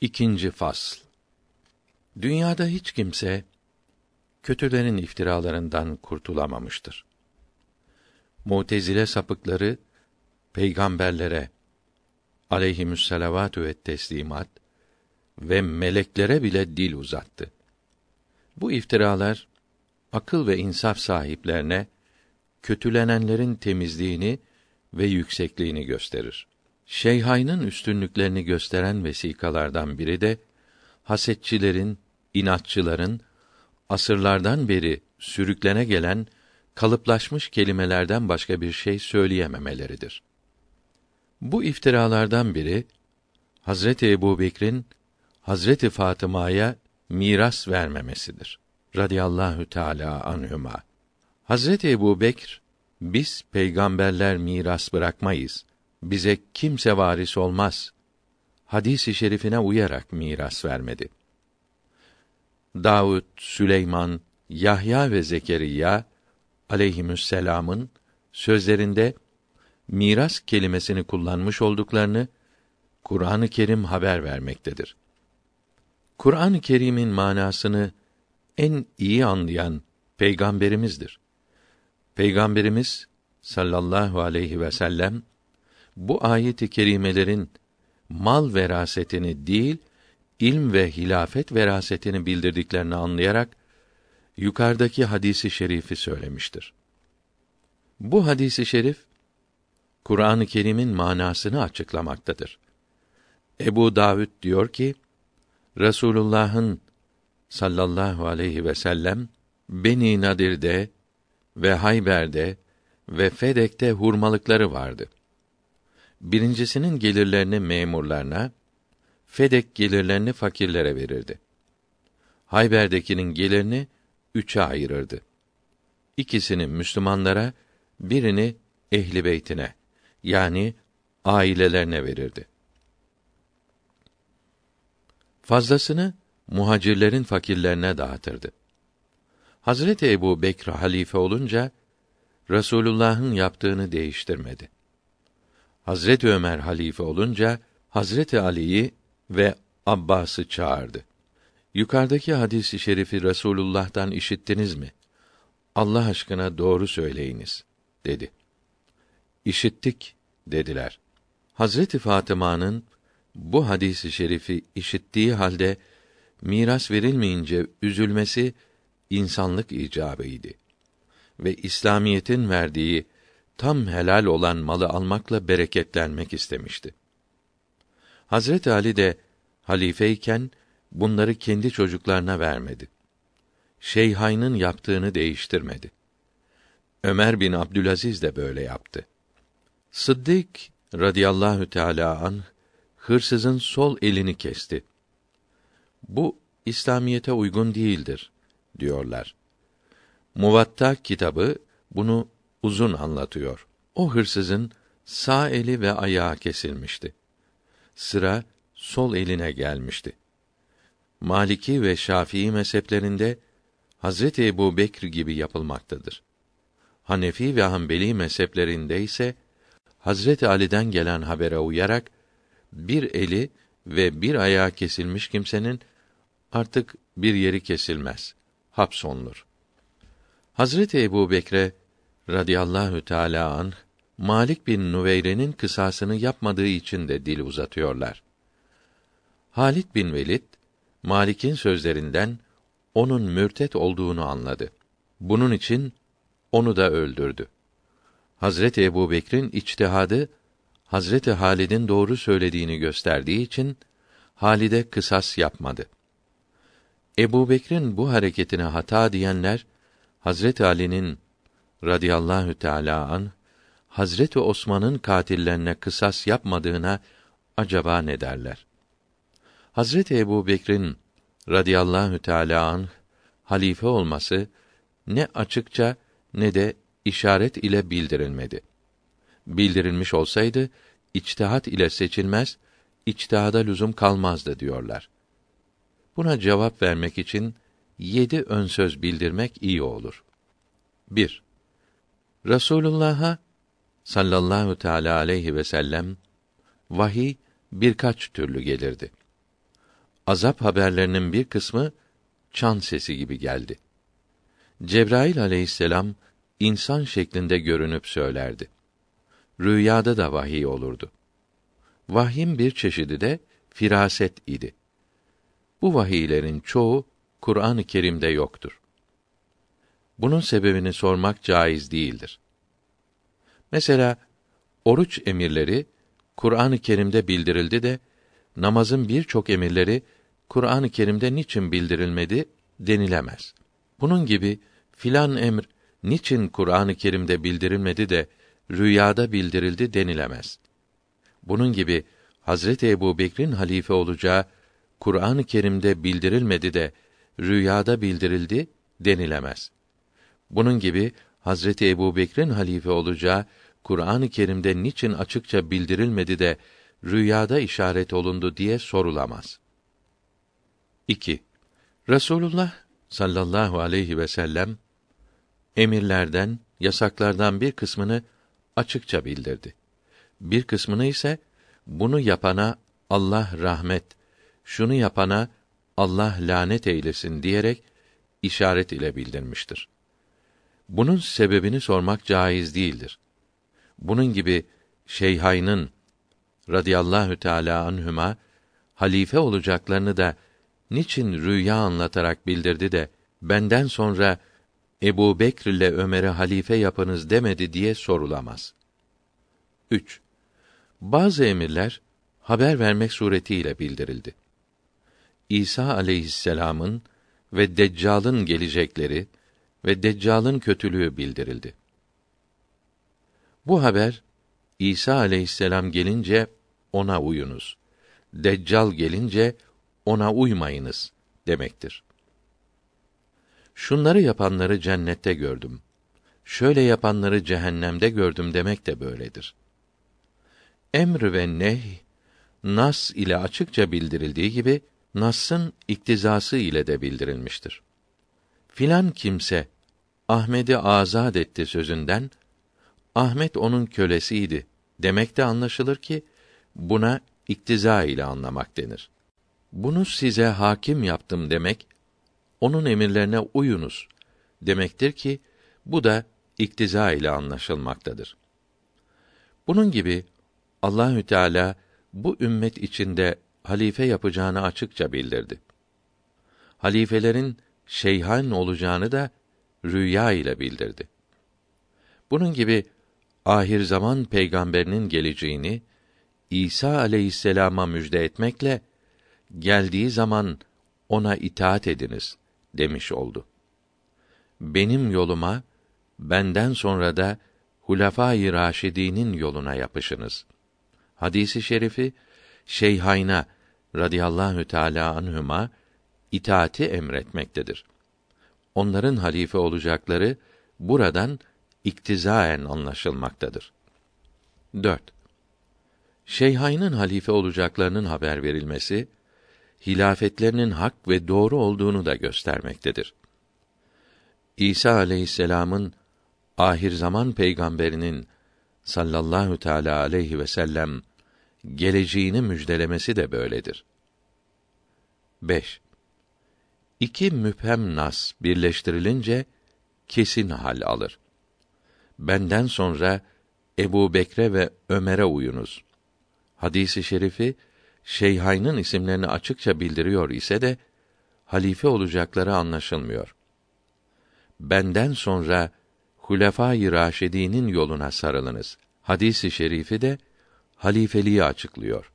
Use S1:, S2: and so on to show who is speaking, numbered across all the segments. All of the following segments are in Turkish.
S1: İkinci fasl. Dünyada hiç kimse kötülerin iftiralarından kurtulamamıştır. Mutezile sapıkları peygamberlere aleyhimüsselavatü ve teslimat ve meleklere bile dil uzattı. Bu iftiralar akıl ve insaf sahiplerine kötülenenlerin temizliğini ve yüksekliğini gösterir. Şeyhaynın üstünlüklerini gösteren vesikalardan biri de hasetçilerin, inatçıların asırlardan beri sürüklene gelen kalıplaşmış kelimelerden başka bir şey söyleyememeleridir. Bu iftiralardan biri Hazreti Ebubekir'in Hazreti Fatıma'ya miras vermemesidir. Radiyallahu Teala anhuma. Hazreti Ebubekir biz peygamberler miras bırakmayız. Bize kimse varis olmaz. Hadisi şerifine uyarak miras vermedi. Davud, Süleyman, Yahya ve Zekeriya aleyhimüsselam'ın sözlerinde miras kelimesini kullanmış olduklarını Kur'an-ı Kerim haber vermektedir. Kur'an-ı Kerim'in manasını en iyi anlayan peygamberimizdir. Peygamberimiz sallallahu aleyhi ve sellem bu ayet-i kerimelerin mal verasetini değil, ilm ve hilafet verasetini bildirdiklerini anlayarak yukarıdaki hadisi şerifi söylemiştir. Bu hadisi şerif Kur'an-ı Kerim'in manasını açıklamaktadır. Ebu Davud diyor ki, Resulullah'ın sallallahu aleyhi ve sellem Beni Nadir'de ve Hayber'de ve Fedek'te hurmalıkları vardı. Birincisinin gelirlerini memurlarına, Fedek gelirlerini fakirlere verirdi. Hayber'dekinin gelirini üçe ayırırdı. İkisini Müslümanlara, birini ehli beytine yani ailelerine verirdi. Fazlasını muhacirlerin fakirlerine dağıtırdı. Hazreti Ebu Bekr halife olunca Resulullah'ın yaptığını değiştirmedi. Hazreti Ömer halife olunca Hazreti Ali'yi ve Abbas'ı çağırdı. Yukarıdaki hadisi şerifi Resulullah'tan işittiniz mi? Allah aşkına doğru söyleyiniz dedi. İşittik dediler. Hazreti Fatıma'nın bu hadisi şerifi işittiği halde miras verilmeyince üzülmesi insanlık icabıydı. Ve İslamiyetin verdiği tam helal olan malı almakla bereketlenmek istemişti. Hazret Ali de halifeyken bunları kendi çocuklarına vermedi. Şeyhayn'ın yaptığını değiştirmedi. Ömer bin Abdülaziz de böyle yaptı. Sıddık radıyallahu teala an hırsızın sol elini kesti. Bu İslamiyete uygun değildir diyorlar. Muvatta kitabı bunu uzun anlatıyor. O hırsızın sağ eli ve ayağı kesilmişti. Sıra sol eline gelmişti. Maliki ve Şafii mezheplerinde Hazreti Ebu Bekr gibi yapılmaktadır. Hanefi ve Hanbeli mezheplerinde ise Hazreti Ali'den gelen habere uyarak bir eli ve bir ayağı kesilmiş kimsenin artık bir yeri kesilmez, hapsolunur. Hazreti Ebu Bekre radıyallahu teâlâ anh, Malik bin Nuveyre'nin kısasını yapmadığı için de dil uzatıyorlar. Halit bin Velid, Malik'in sözlerinden onun mürtet olduğunu anladı. Bunun için onu da öldürdü. Hazreti Ebu Bekir'in içtihadı Hazreti Halid'in doğru söylediğini gösterdiği için Halid'e kısas yapmadı. Ebu Bekir'in bu hareketine hata diyenler Hazreti Ali'nin radıyallahu teala an Hazreti Osman'ın katillerine kısas yapmadığına acaba ne derler? Hazreti Ebu Bekir'in radıyallahu teala an halife olması ne açıkça ne de işaret ile bildirilmedi. Bildirilmiş olsaydı içtihat ile seçilmez, içtihada lüzum kalmazdı diyorlar. Buna cevap vermek için yedi ön söz bildirmek iyi olur. 1. Resulullah'a sallallahu teala aleyhi ve sellem vahiy birkaç türlü gelirdi. azap haberlerinin bir kısmı çan sesi gibi geldi. Cebrail aleyhisselam insan şeklinde görünüp söylerdi. Rüyada da vahiy olurdu. Vahyin bir çeşidi de firaset idi. Bu vahiylerin çoğu Kur'an-ı Kerim'de yoktur. Bunun sebebini sormak caiz değildir. Mesela oruç emirleri Kur'an-ı Kerim'de bildirildi de namazın birçok emirleri Kur'an-ı Kerim'de niçin bildirilmedi denilemez. Bunun gibi filan emr niçin Kur'an-ı Kerim'de bildirilmedi de rüyada bildirildi denilemez. Bunun gibi Hazreti Ebu Bekir'in halife olacağı Kur'an-ı Kerim'de bildirilmedi de rüyada bildirildi denilemez. Bunun gibi Hazreti Ebu Bekir'in halife olacağı Kur'an-ı Kerim'de niçin açıkça bildirilmedi de rüyada işaret olundu diye sorulamaz. 2. Resulullah sallallahu aleyhi ve sellem emirlerden, yasaklardan bir kısmını açıkça bildirdi. Bir kısmını ise bunu yapana Allah rahmet, şunu yapana Allah lanet eylesin diyerek işaret ile bildirmiştir. Bunun sebebini sormak caiz değildir. Bunun gibi Şeyhayn'ın radıyallahu teala anhüma halife olacaklarını da niçin rüya anlatarak bildirdi de benden sonra Ebu Bekr ile Ömer'i halife yapınız demedi diye sorulamaz. 3. Bazı emirler haber vermek suretiyle bildirildi. İsa aleyhisselam'ın ve Deccal'ın gelecekleri ve Deccal'ın kötülüğü bildirildi. Bu haber İsa aleyhisselam gelince ona uyunuz. Deccal gelince ona uymayınız demektir. Şunları yapanları cennette gördüm. Şöyle yapanları cehennemde gördüm demek de böyledir. Emr ve neh nas ile açıkça bildirildiği gibi Nas'ın iktizası ile de bildirilmiştir. Filan kimse Ahmet'i azad etti sözünden Ahmet onun kölesiydi demek de anlaşılır ki buna iktiza ile anlamak denir. Bunu size hakim yaptım demek onun emirlerine uyunuz demektir ki bu da iktiza ile anlaşılmaktadır. Bunun gibi Allahü Teala bu ümmet içinde halife yapacağını açıkça bildirdi. Halifelerin şeyhan olacağını da rüya ile bildirdi. Bunun gibi ahir zaman peygamberinin geleceğini İsa aleyhisselama müjde etmekle geldiği zaman ona itaat ediniz demiş oldu. Benim yoluma benden sonra da Hulefâ-i Raşidî'nin yoluna yapışınız. Hadisi şerifi Şeyhayna radıyallahu teala anhuma itaati emretmektedir. Onların halife olacakları buradan iktizaen anlaşılmaktadır. 4. Şeyhayn'ın halife olacaklarının haber verilmesi hilafetlerinin hak ve doğru olduğunu da göstermektedir. İsa aleyhisselam'ın ahir zaman peygamberinin sallallahu teala aleyhi ve sellem geleceğini müjdelemesi de böyledir. 5. İki müphem nas birleştirilince kesin hal alır. Benden sonra Ebu Bekre ve Ömer'e uyunuz. Hadisi şerifi Şeyhayn'ın isimlerini açıkça bildiriyor ise de halife olacakları anlaşılmıyor. Benden sonra Hulefâ-i Raşidî'nin yoluna sarılınız. Hadisi şerifi de halifeliği açıklıyor.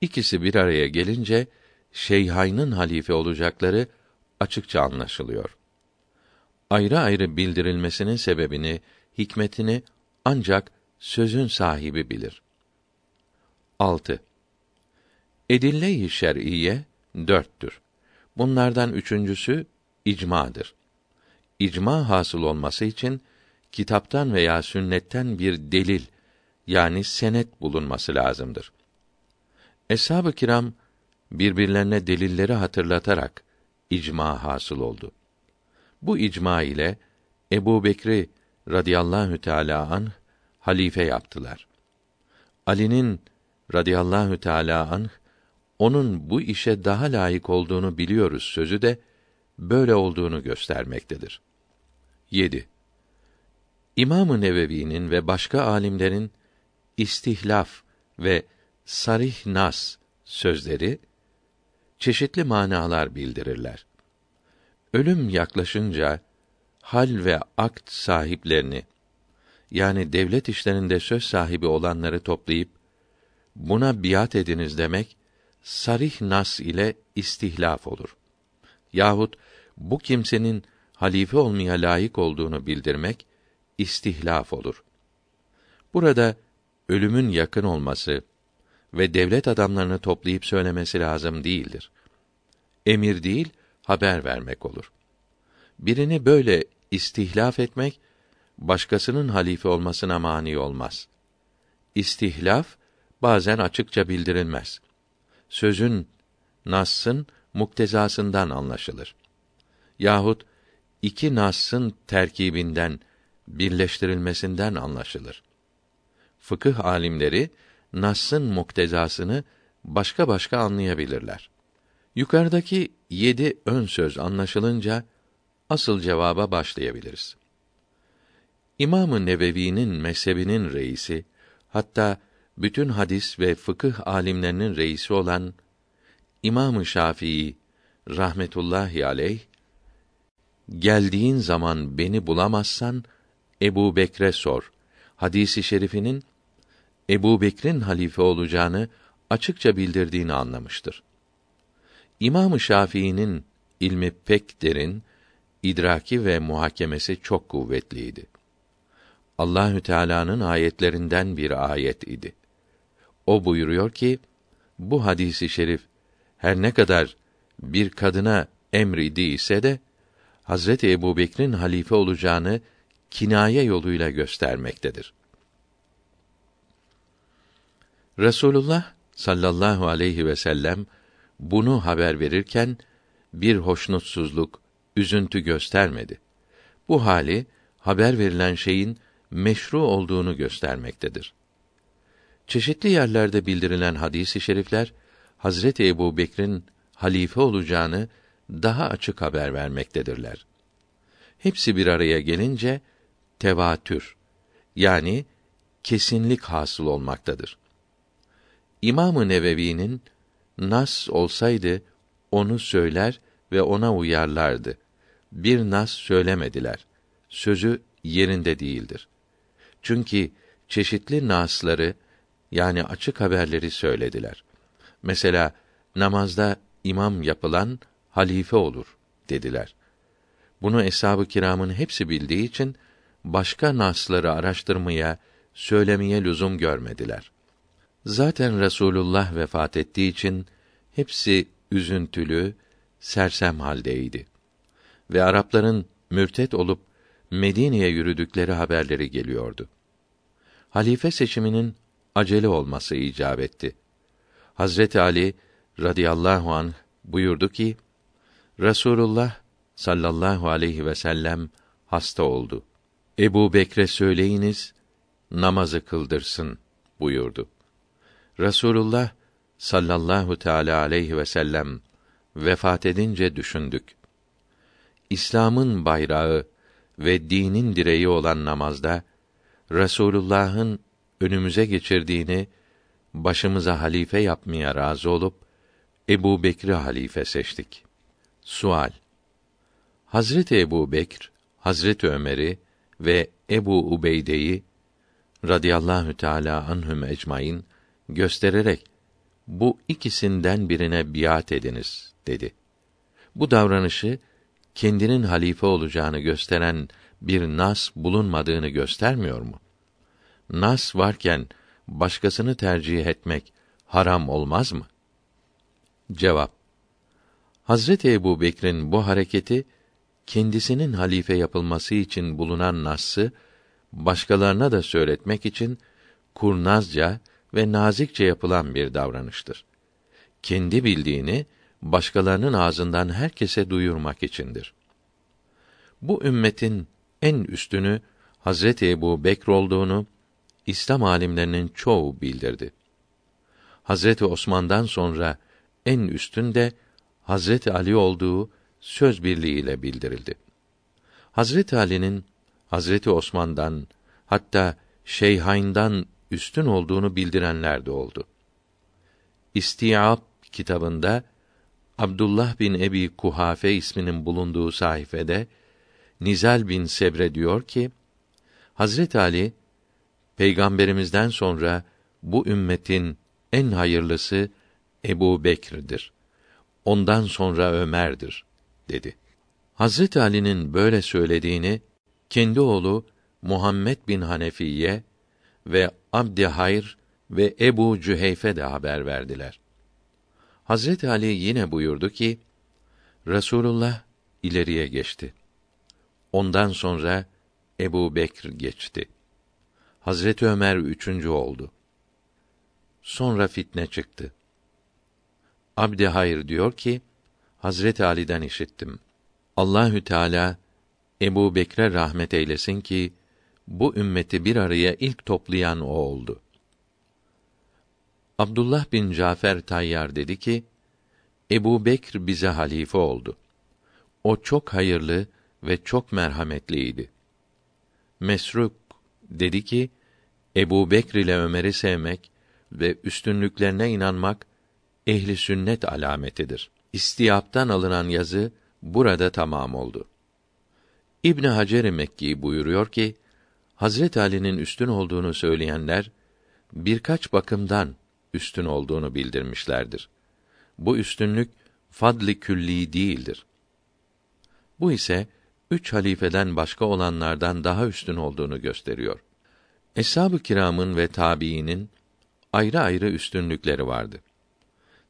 S1: İkisi bir araya gelince Şeyhayn'ın halife olacakları açıkça anlaşılıyor. Ayrı ayrı bildirilmesinin sebebini, hikmetini ancak sözün sahibi bilir. 6. Edille-i şer'iye dörttür. Bunlardan üçüncüsü icmadır. İcma hasıl olması için kitaptan veya sünnetten bir delil yani senet bulunması lazımdır. Eshab-ı kiram birbirlerine delilleri hatırlatarak icma hasıl oldu. Bu icma ile Ebu Bekri radıyallahu teala anh halife yaptılar. Ali'nin radıyallahu teala anh onun bu işe daha layık olduğunu biliyoruz sözü de böyle olduğunu göstermektedir. 7. İmam-ı Nevevi'nin ve başka alimlerin istihlaf ve sarih nas sözleri çeşitli manalar bildirirler. Ölüm yaklaşınca hal ve akt sahiplerini yani devlet işlerinde söz sahibi olanları toplayıp buna biat ediniz demek sarih nas ile istihlaf olur. Yahut bu kimsenin halife olmaya layık olduğunu bildirmek istihlaf olur. Burada ölümün yakın olması ve devlet adamlarını toplayıp söylemesi lazım değildir. Emir değil, haber vermek olur. Birini böyle istihlaf etmek başkasının halife olmasına mani olmaz. İstihlaf bazen açıkça bildirilmez. Sözün nassın muktezasından anlaşılır. Yahut iki nassın terkibinden birleştirilmesinden anlaşılır. Fıkıh alimleri nassın muktezasını başka başka anlayabilirler. Yukarıdaki yedi ön söz anlaşılınca asıl cevaba başlayabiliriz. İmam-ı Nevevi'nin mezhebinin reisi, hatta bütün hadis ve fıkıh alimlerinin reisi olan İmam-ı Şafii rahmetullahi aleyh geldiğin zaman beni bulamazsan Ebu Bekre sor. Hadisi şerifinin Ebu Bekir'in halife olacağını açıkça bildirdiğini anlamıştır. İmam-ı Şafii'nin ilmi pek derin, idraki ve muhakemesi çok kuvvetliydi. Allahü Teala'nın ayetlerinden bir ayet idi. O buyuruyor ki, bu hadisi şerif her ne kadar bir kadına emridi ise de Hazreti Ebu Bekir'in halife olacağını kinaye yoluyla göstermektedir. Resulullah sallallahu aleyhi ve sellem bunu haber verirken bir hoşnutsuzluk, üzüntü göstermedi. Bu hali haber verilen şeyin meşru olduğunu göstermektedir. Çeşitli yerlerde bildirilen hadisi şerifler Hazreti Ebu Bekir'in halife olacağını daha açık haber vermektedirler. Hepsi bir araya gelince tevatür yani kesinlik hasıl olmaktadır. İmam-ı Nevevi'nin nas olsaydı onu söyler ve ona uyarlardı. Bir nas söylemediler. Sözü yerinde değildir. Çünkü çeşitli nasları yani açık haberleri söylediler. Mesela namazda imam yapılan halife olur dediler. Bunu eshab-ı kiramın hepsi bildiği için başka nasları araştırmaya, söylemeye lüzum görmediler. Zaten Resulullah vefat ettiği için hepsi üzüntülü, sersem haldeydi. Ve Arapların mürtet olup Medine'ye yürüdükleri haberleri geliyordu. Halife seçiminin acele olması icap etti. Hazreti Ali radıyallahu anh buyurdu ki: Resulullah sallallahu aleyhi ve sellem hasta oldu. Ebu Bekre söyleyiniz, namazı kıldırsın buyurdu. Resulullah sallallahu teala aleyhi ve sellem vefat edince düşündük. İslam'ın bayrağı ve dinin direği olan namazda Resulullah'ın önümüze geçirdiğini başımıza halife yapmaya razı olup Ebu Bekri halife seçtik. Sual Hazreti Ebu Bekr, Hazreti Ömer'i ve Ebu Ubeyde'yi radıyallahu teala anhum ecmaîn göstererek bu ikisinden birine biat ediniz dedi. Bu davranışı kendinin halife olacağını gösteren bir nas bulunmadığını göstermiyor mu? Nas varken başkasını tercih etmek haram olmaz mı? Cevap Hazreti Ebu Bekir'in bu hareketi kendisinin halife yapılması için bulunan nası başkalarına da söyletmek için kurnazca ve nazikçe yapılan bir davranıştır. Kendi bildiğini başkalarının ağzından herkese duyurmak içindir. Bu ümmetin en üstünü Hazreti Ebu Bekr olduğunu İslam alimlerinin çoğu bildirdi. Hazreti Osman'dan sonra en üstün de Hazreti Ali olduğu söz birliğiyle bildirildi. Hazreti Ali'nin Hazreti Osman'dan hatta Şeyhayn'dan üstün olduğunu bildirenler de oldu. İstiab kitabında Abdullah bin Ebi Kuhafe isminin bulunduğu sayfede Nizal bin Sebre diyor ki Hazret Ali peygamberimizden sonra bu ümmetin en hayırlısı Ebu Bekir'dir. Ondan sonra Ömer'dir dedi. Hazret Ali'nin böyle söylediğini kendi oğlu Muhammed bin Hanefiye ve Abd Hayr ve Ebu Cüheyfe de haber verdiler. Hazret Ali yine buyurdu ki Resulullah ileriye geçti. Ondan sonra Ebu Bekr geçti. Hazreti Ömer üçüncü oldu. Sonra fitne çıktı. Abd Hayr diyor ki, Hazret Ali'den işittim. Allahü Teala Ebu Bekre rahmet eylesin ki bu ümmeti bir araya ilk toplayan o oldu. Abdullah bin Cafer Tayyar dedi ki, Ebu Bekr bize halife oldu. O çok hayırlı ve çok merhametliydi. Mesruk dedi ki, Ebu Bekr ile Ömer'i sevmek ve üstünlüklerine inanmak ehli sünnet alametidir. İstiyaptan alınan yazı burada tamam oldu. İbn Hacer Mekki buyuruyor ki Hazret Ali'nin üstün olduğunu söyleyenler birkaç bakımdan üstün olduğunu bildirmişlerdir. Bu üstünlük fadli külli değildir. Bu ise üç halifeden başka olanlardan daha üstün olduğunu gösteriyor. Eshab-ı kiramın ve tabiinin ayrı ayrı üstünlükleri vardı.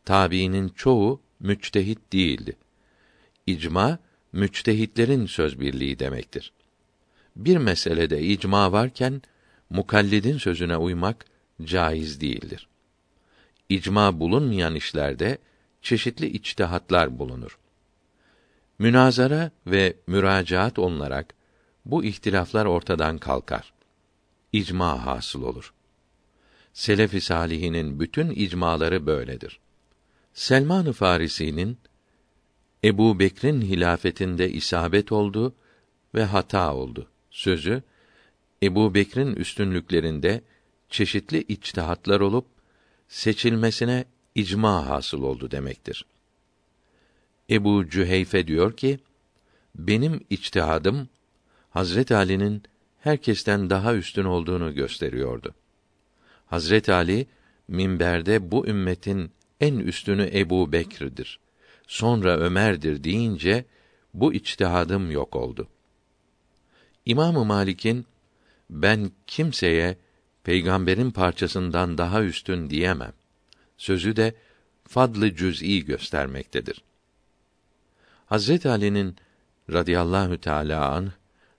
S1: Tabiinin çoğu müçtehit değildi. İcma müçtehitlerin söz birliği demektir. Bir meselede icma varken mukallidin sözüne uymak caiz değildir. İcma bulunmayan işlerde çeşitli içtihatlar bulunur. Münazara ve müracaat olunarak bu ihtilaflar ortadan kalkar. İcma hasıl olur. Selef-i salihinin bütün icmaları böyledir. Selman-ı Farisi'nin Ebu Bekr'in hilafetinde isabet oldu ve hata oldu. Sözü Ebu Bekr'in üstünlüklerinde çeşitli içtihatlar olup seçilmesine icma hasıl oldu demektir. Ebu Cüheyfe diyor ki, benim içtihadım Hazret Ali'nin herkesten daha üstün olduğunu gösteriyordu. Hazret Ali minberde bu ümmetin en üstünü Ebu Bekir'dir. Sonra Ömer'dir deyince bu içtihadım yok oldu. İmam Malik'in ben kimseye peygamberin parçasından daha üstün diyemem. Sözü de fadlı cüz'i göstermektedir. Hazret Ali'nin radıyallahu teala an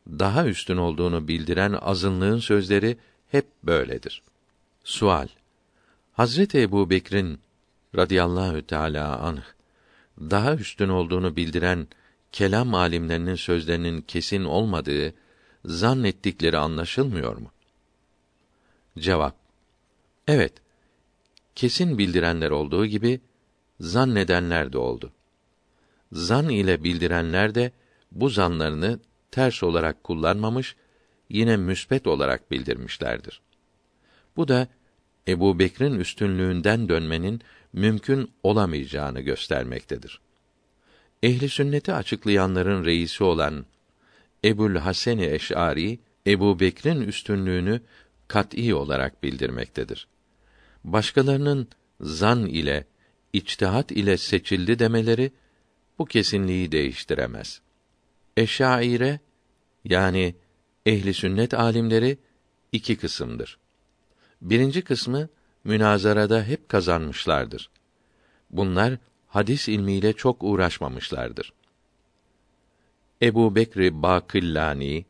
S1: daha üstün olduğunu bildiren azınlığın sözleri hep böyledir. Sual: Hazreti Ebu Bekir'in radıyallahu teala anh daha üstün olduğunu bildiren kelam alimlerinin sözlerinin kesin olmadığı zannettikleri anlaşılmıyor mu? Cevap: Evet. Kesin bildirenler olduğu gibi zannedenler de oldu. Zan ile bildirenler de bu zanlarını ters olarak kullanmamış, yine müsbet olarak bildirmişlerdir. Bu da Ebu Bekr'in üstünlüğünden dönmenin mümkün olamayacağını göstermektedir. Ehli sünneti açıklayanların reisi olan Ebul Haseni Eş'ari Ebu Bekr'in üstünlüğünü kat'î olarak bildirmektedir. Başkalarının zan ile içtihat ile seçildi demeleri bu kesinliği değiştiremez. Eşaire yani ehli sünnet alimleri iki kısımdır. Birinci kısmı münazarada hep kazanmışlardır. Bunlar hadis ilmiyle çok uğraşmamışlardır. Ebu Bekr Bakillani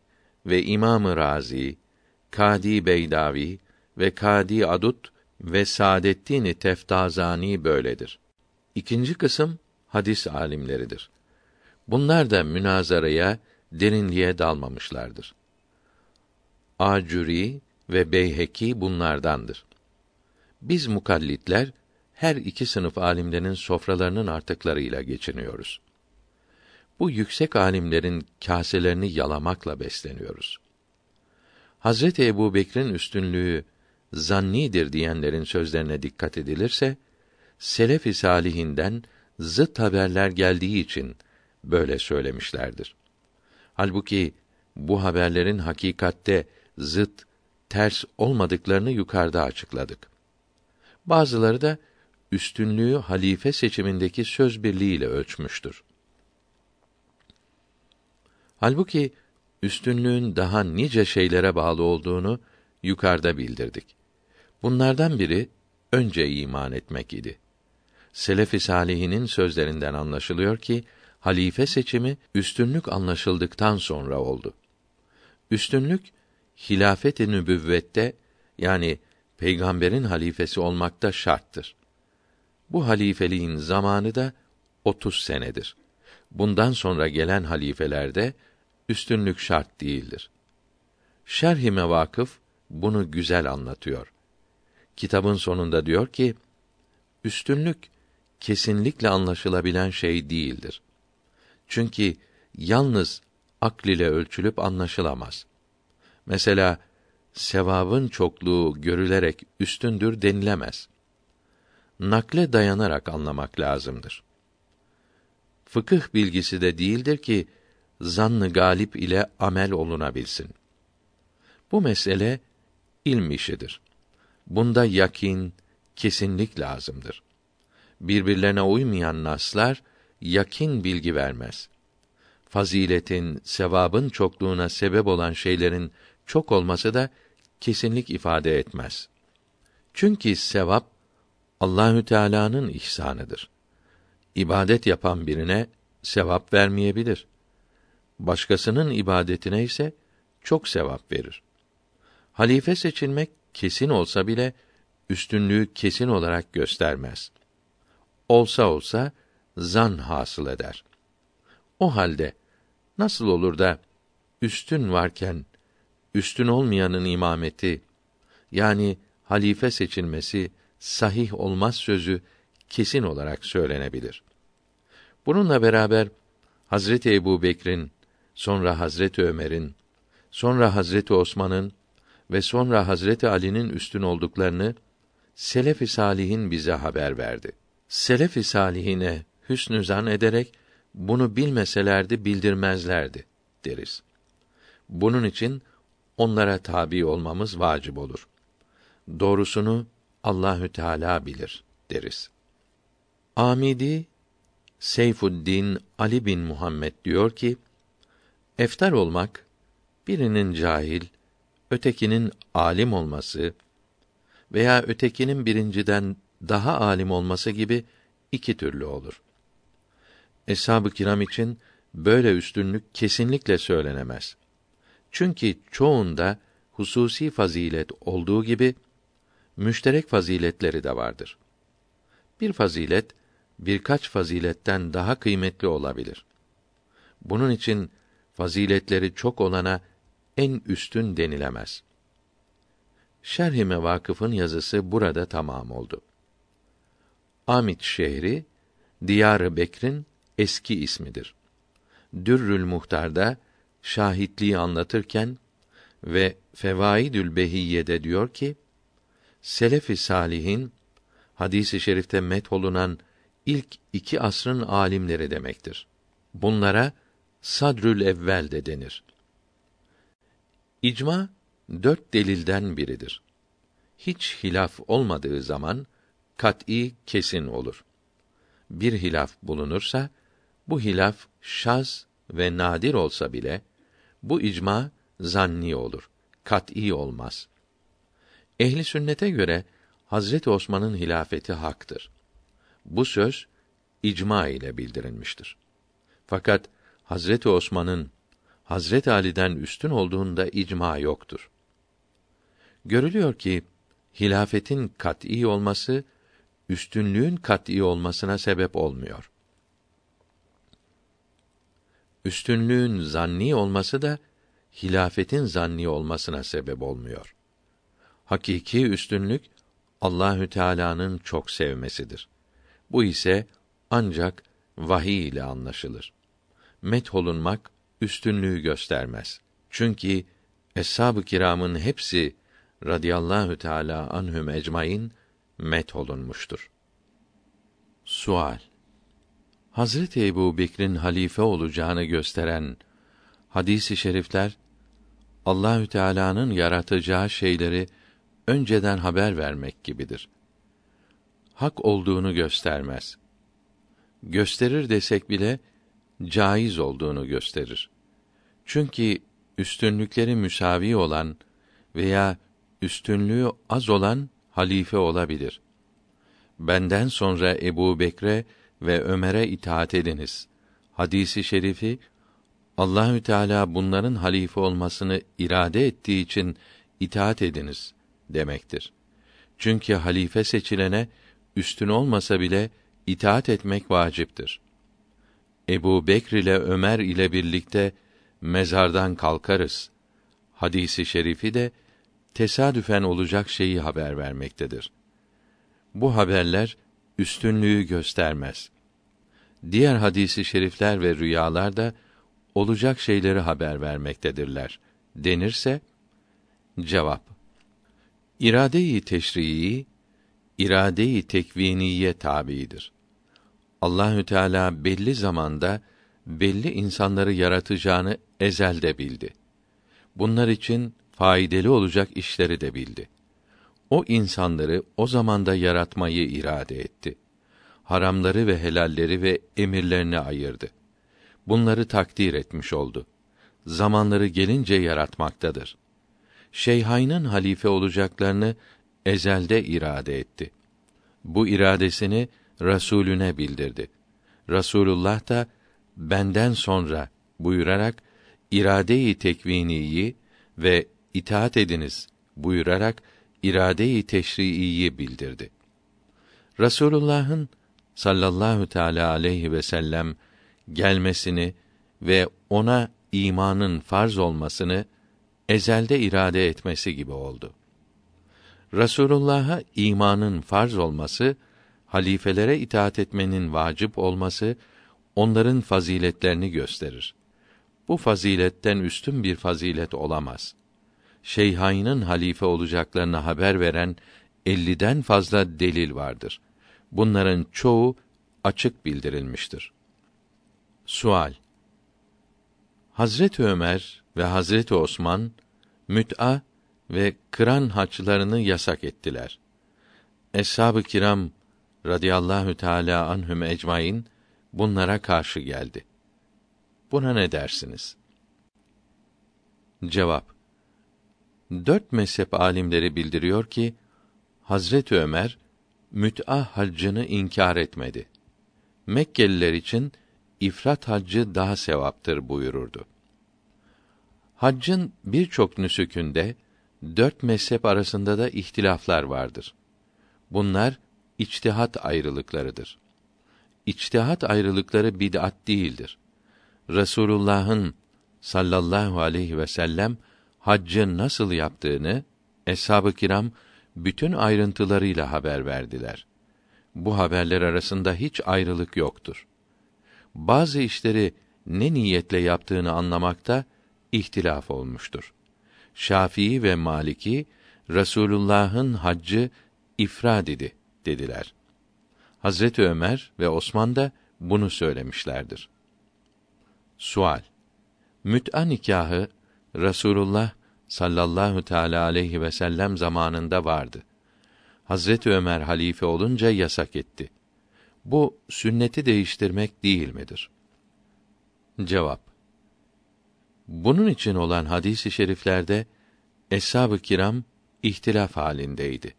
S1: ve İmam-ı Razi, Kadi Beydavi ve Kadi Adut ve Saadettin Teftazani böyledir. İkinci kısım hadis alimleridir. Bunlar da münazaraya derinliğe dalmamışlardır. Acuri ve Beyheki bunlardandır. Biz mukallitler her iki sınıf alimlerin sofralarının artıklarıyla geçiniyoruz. Bu yüksek alimlerin kaselerini yalamakla besleniyoruz. Hazreti Ebu Bekir'in üstünlüğü zannidir diyenlerin sözlerine dikkat edilirse, selef-i salihinden zıt haberler geldiği için böyle söylemişlerdir. Halbuki bu haberlerin hakikatte zıt, ters olmadıklarını yukarıda açıkladık. Bazıları da üstünlüğü halife seçimindeki söz birliğiyle ölçmüştür. Halbuki üstünlüğün daha nice şeylere bağlı olduğunu yukarıda bildirdik. Bunlardan biri önce iman etmek idi. Selef-i salihinin sözlerinden anlaşılıyor ki halife seçimi üstünlük anlaşıldıktan sonra oldu. Üstünlük hilafet-i nübüvvette yani peygamberin halifesi olmakta şarttır. Bu halifeliğin zamanı da 30 senedir. Bundan sonra gelen halifelerde üstünlük şart değildir. Şerh-i Mevakıf bunu güzel anlatıyor. Kitabın sonunda diyor ki, üstünlük kesinlikle anlaşılabilen şey değildir. Çünkü yalnız akl ile ölçülüp anlaşılamaz. Mesela sevabın çokluğu görülerek üstündür denilemez. Nakle dayanarak anlamak lazımdır. Fıkıh bilgisi de değildir ki zannı galip ile amel olunabilsin. Bu mesele ilm işidir. Bunda yakin, kesinlik lazımdır. Birbirlerine uymayan naslar yakin bilgi vermez. Faziletin, sevabın çokluğuna sebep olan şeylerin çok olması da kesinlik ifade etmez. Çünkü sevap Allahü Teala'nın ihsanıdır. İbadet yapan birine sevap vermeyebilir. Başkasının ibadetine ise çok sevap verir. Halife seçilmek kesin olsa bile üstünlüğü kesin olarak göstermez. Olsa olsa zan hasıl eder. O halde nasıl olur da üstün varken üstün olmayanın imameti yani halife seçilmesi sahih olmaz sözü kesin olarak söylenebilir. Bununla beraber Hazreti Ebu Bekir'in, sonra Hazreti Ömer'in, sonra Hazreti Osman'ın ve sonra Hazreti Ali'nin üstün olduklarını Selef-i Salihin bize haber verdi. Selef-i Salihine hüsnü zan ederek bunu bilmeselerdi bildirmezlerdi deriz. Bunun için onlara tabi olmamız vacip olur. Doğrusunu Allahü Teala bilir deriz. Amidi Seyfuddin Ali bin Muhammed diyor ki: Eftar olmak birinin cahil, ötekinin alim olması veya ötekinin birinciden daha alim olması gibi iki türlü olur. Eshab-ı kiram için böyle üstünlük kesinlikle söylenemez. Çünkü çoğunda hususi fazilet olduğu gibi müşterek faziletleri de vardır. Bir fazilet birkaç faziletten daha kıymetli olabilir. Bunun için faziletleri çok olana en üstün denilemez. Şerh-i Mevakıf'ın yazısı burada tamam oldu. Amit şehri Diyar Bekr'in eski ismidir. Dürrül Muhtar'da şahitliği anlatırken ve Fevaidül Behiyye'de diyor ki Selefi salihin hadisi i şerifte met olunan ilk iki asrın alimleri demektir. Bunlara Sadrül Evvel de denir. İcma dört delilden biridir. Hiç hilaf olmadığı zaman kat'î kesin olur. Bir hilaf bulunursa bu hilaf şaz ve nadir olsa bile bu icma zanni olur. Kat'î olmaz. Ehli sünnete göre Hazreti Osman'ın hilafeti haktır. Bu söz icma ile bildirilmiştir. Fakat Hazreti Osman'ın Hazreti Ali'den üstün olduğunda icma yoktur. Görülüyor ki hilafetin kat'î olması üstünlüğün kat'î olmasına sebep olmuyor. Üstünlüğün zanni olması da hilafetin zanni olmasına sebep olmuyor. Hakiki üstünlük Allahü Teala'nın çok sevmesidir. Bu ise ancak vahiy ile anlaşılır. Met olunmak üstünlüğü göstermez. Çünkü eshab-ı kiramın hepsi radıyallahu teala anhum ecmaîn met olunmuştur. Sual Hazreti Ebu Bekir'in halife olacağını gösteren hadisi şerifler Allahü Teala'nın yaratacağı şeyleri önceden haber vermek gibidir. Hak olduğunu göstermez. Gösterir desek bile caiz olduğunu gösterir. Çünkü üstünlükleri müsavi olan veya üstünlüğü az olan halife olabilir. Benden sonra Ebu Bekre ve Ömer'e itaat ediniz. Hadisi şerifi Allahü Teala bunların halife olmasını irade ettiği için itaat ediniz demektir. Çünkü halife seçilene üstün olmasa bile itaat etmek vaciptir. Ebu Bekr ile Ömer ile birlikte mezardan kalkarız. Hadisi şerifi de tesadüfen olacak şeyi haber vermektedir. Bu haberler üstünlüğü göstermez. Diğer hadisi şerifler ve rüyalar da olacak şeyleri haber vermektedirler. Denirse cevap İrade-i teşrii irade-i tekviniye tabiidir. Allahü Teala belli zamanda belli insanları yaratacağını ezelde bildi. Bunlar için faydalı olacak işleri de bildi. O insanları o zamanda yaratmayı irade etti. Haramları ve helalleri ve emirlerini ayırdı. Bunları takdir etmiş oldu. Zamanları gelince yaratmaktadır. Şeyhaynın halife olacaklarını ezelde irade etti. Bu iradesini Rasulüne bildirdi. Rasulullah da benden sonra buyurarak irade-i tekviniyi ve itaat ediniz buyurarak irade-i teşriiyi bildirdi. Rasulullah'ın sallallahu teala aleyhi ve sellem gelmesini ve ona imanın farz olmasını ezelde irade etmesi gibi oldu. Rasulullah'a imanın farz olması, halifelere itaat etmenin vacip olması onların faziletlerini gösterir. Bu faziletten üstün bir fazilet olamaz. Şeyhaynın halife olacaklarını haber veren elliden fazla delil vardır. Bunların çoğu açık bildirilmiştir. Sual Hazret Ömer ve Hazret Osman müt'a ve kıran haçlarını yasak ettiler. Eshab-ı kiram radıyallahu teala anhum ecmaîn bunlara karşı geldi. Buna ne dersiniz? Cevap Dört mezhep alimleri bildiriyor ki Hazret Ömer müt'a haccını inkar etmedi. Mekkeliler için ifrat haccı daha sevaptır buyururdu. Haccın birçok nüsükünde dört mezhep arasında da ihtilaflar vardır. Bunlar içtihat ayrılıklarıdır. İçtihat ayrılıkları bid'at değildir. Resulullah'ın sallallahu aleyhi ve sellem haccı nasıl yaptığını eshab-ı kiram bütün ayrıntılarıyla haber verdiler. Bu haberler arasında hiç ayrılık yoktur. Bazı işleri ne niyetle yaptığını anlamakta ihtilaf olmuştur. Şafii ve Maliki Resulullah'ın haccı ifrad idi dediler. Hazreti Ömer ve Osman da bunu söylemişlerdir. Sual Müt'a nikahı Rasulullah sallallahu teala aleyhi ve sellem zamanında vardı. Hazreti Ömer halife olunca yasak etti. Bu sünneti değiştirmek değil midir? Cevap Bunun için olan hadisi şeriflerde eshab-ı kiram ihtilaf halindeydi.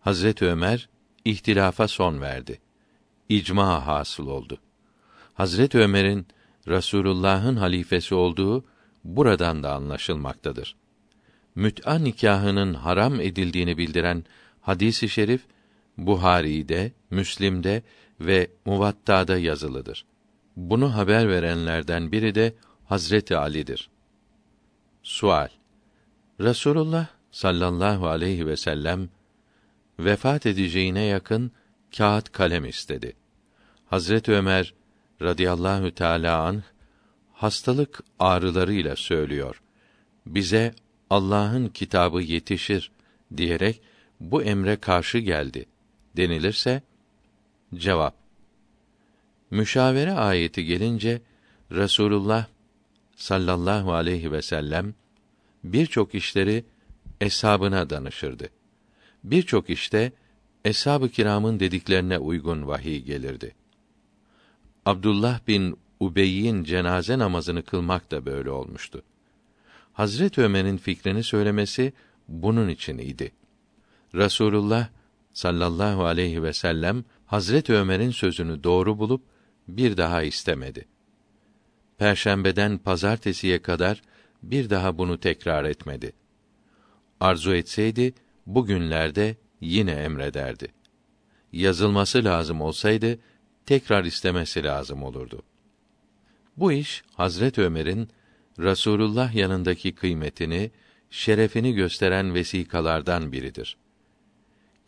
S1: Hazreti Ömer ihtilafa son verdi. İcma hasıl oldu. Hazreti Ömer'in Rasulullah'ın halifesi olduğu buradan da anlaşılmaktadır. Müt'a nikahının haram edildiğini bildiren hadisi şerif Buhari'de, Müslim'de ve Muvatta'da yazılıdır. Bunu haber verenlerden biri de Hazreti Ali'dir. Sual Resulullah sallallahu aleyhi ve sellem vefat edeceğine yakın kağıt kalem istedi. Hazret Ömer radıyallahu teala anh hastalık ağrılarıyla söylüyor. Bize Allah'ın kitabı yetişir diyerek bu emre karşı geldi denilirse cevap Müşavere ayeti gelince Resulullah sallallahu aleyhi ve sellem birçok işleri eshabına danışırdı. Birçok işte eshab-ı kiramın dediklerine uygun vahiy gelirdi. Abdullah bin Ubey'in cenaze namazını kılmak da böyle olmuştu. Hazret Ömer'in fikrini söylemesi bunun için idi. Rasulullah sallallahu aleyhi ve sellem Hazret Ömer'in sözünü doğru bulup bir daha istemedi. Perşembeden pazartesiye kadar bir daha bunu tekrar etmedi. Arzu etseydi bugünlerde yine emrederdi. Yazılması lazım olsaydı tekrar istemesi lazım olurdu. Bu iş Hazret Ömer'in Rasulullah yanındaki kıymetini, şerefini gösteren vesikalardan biridir.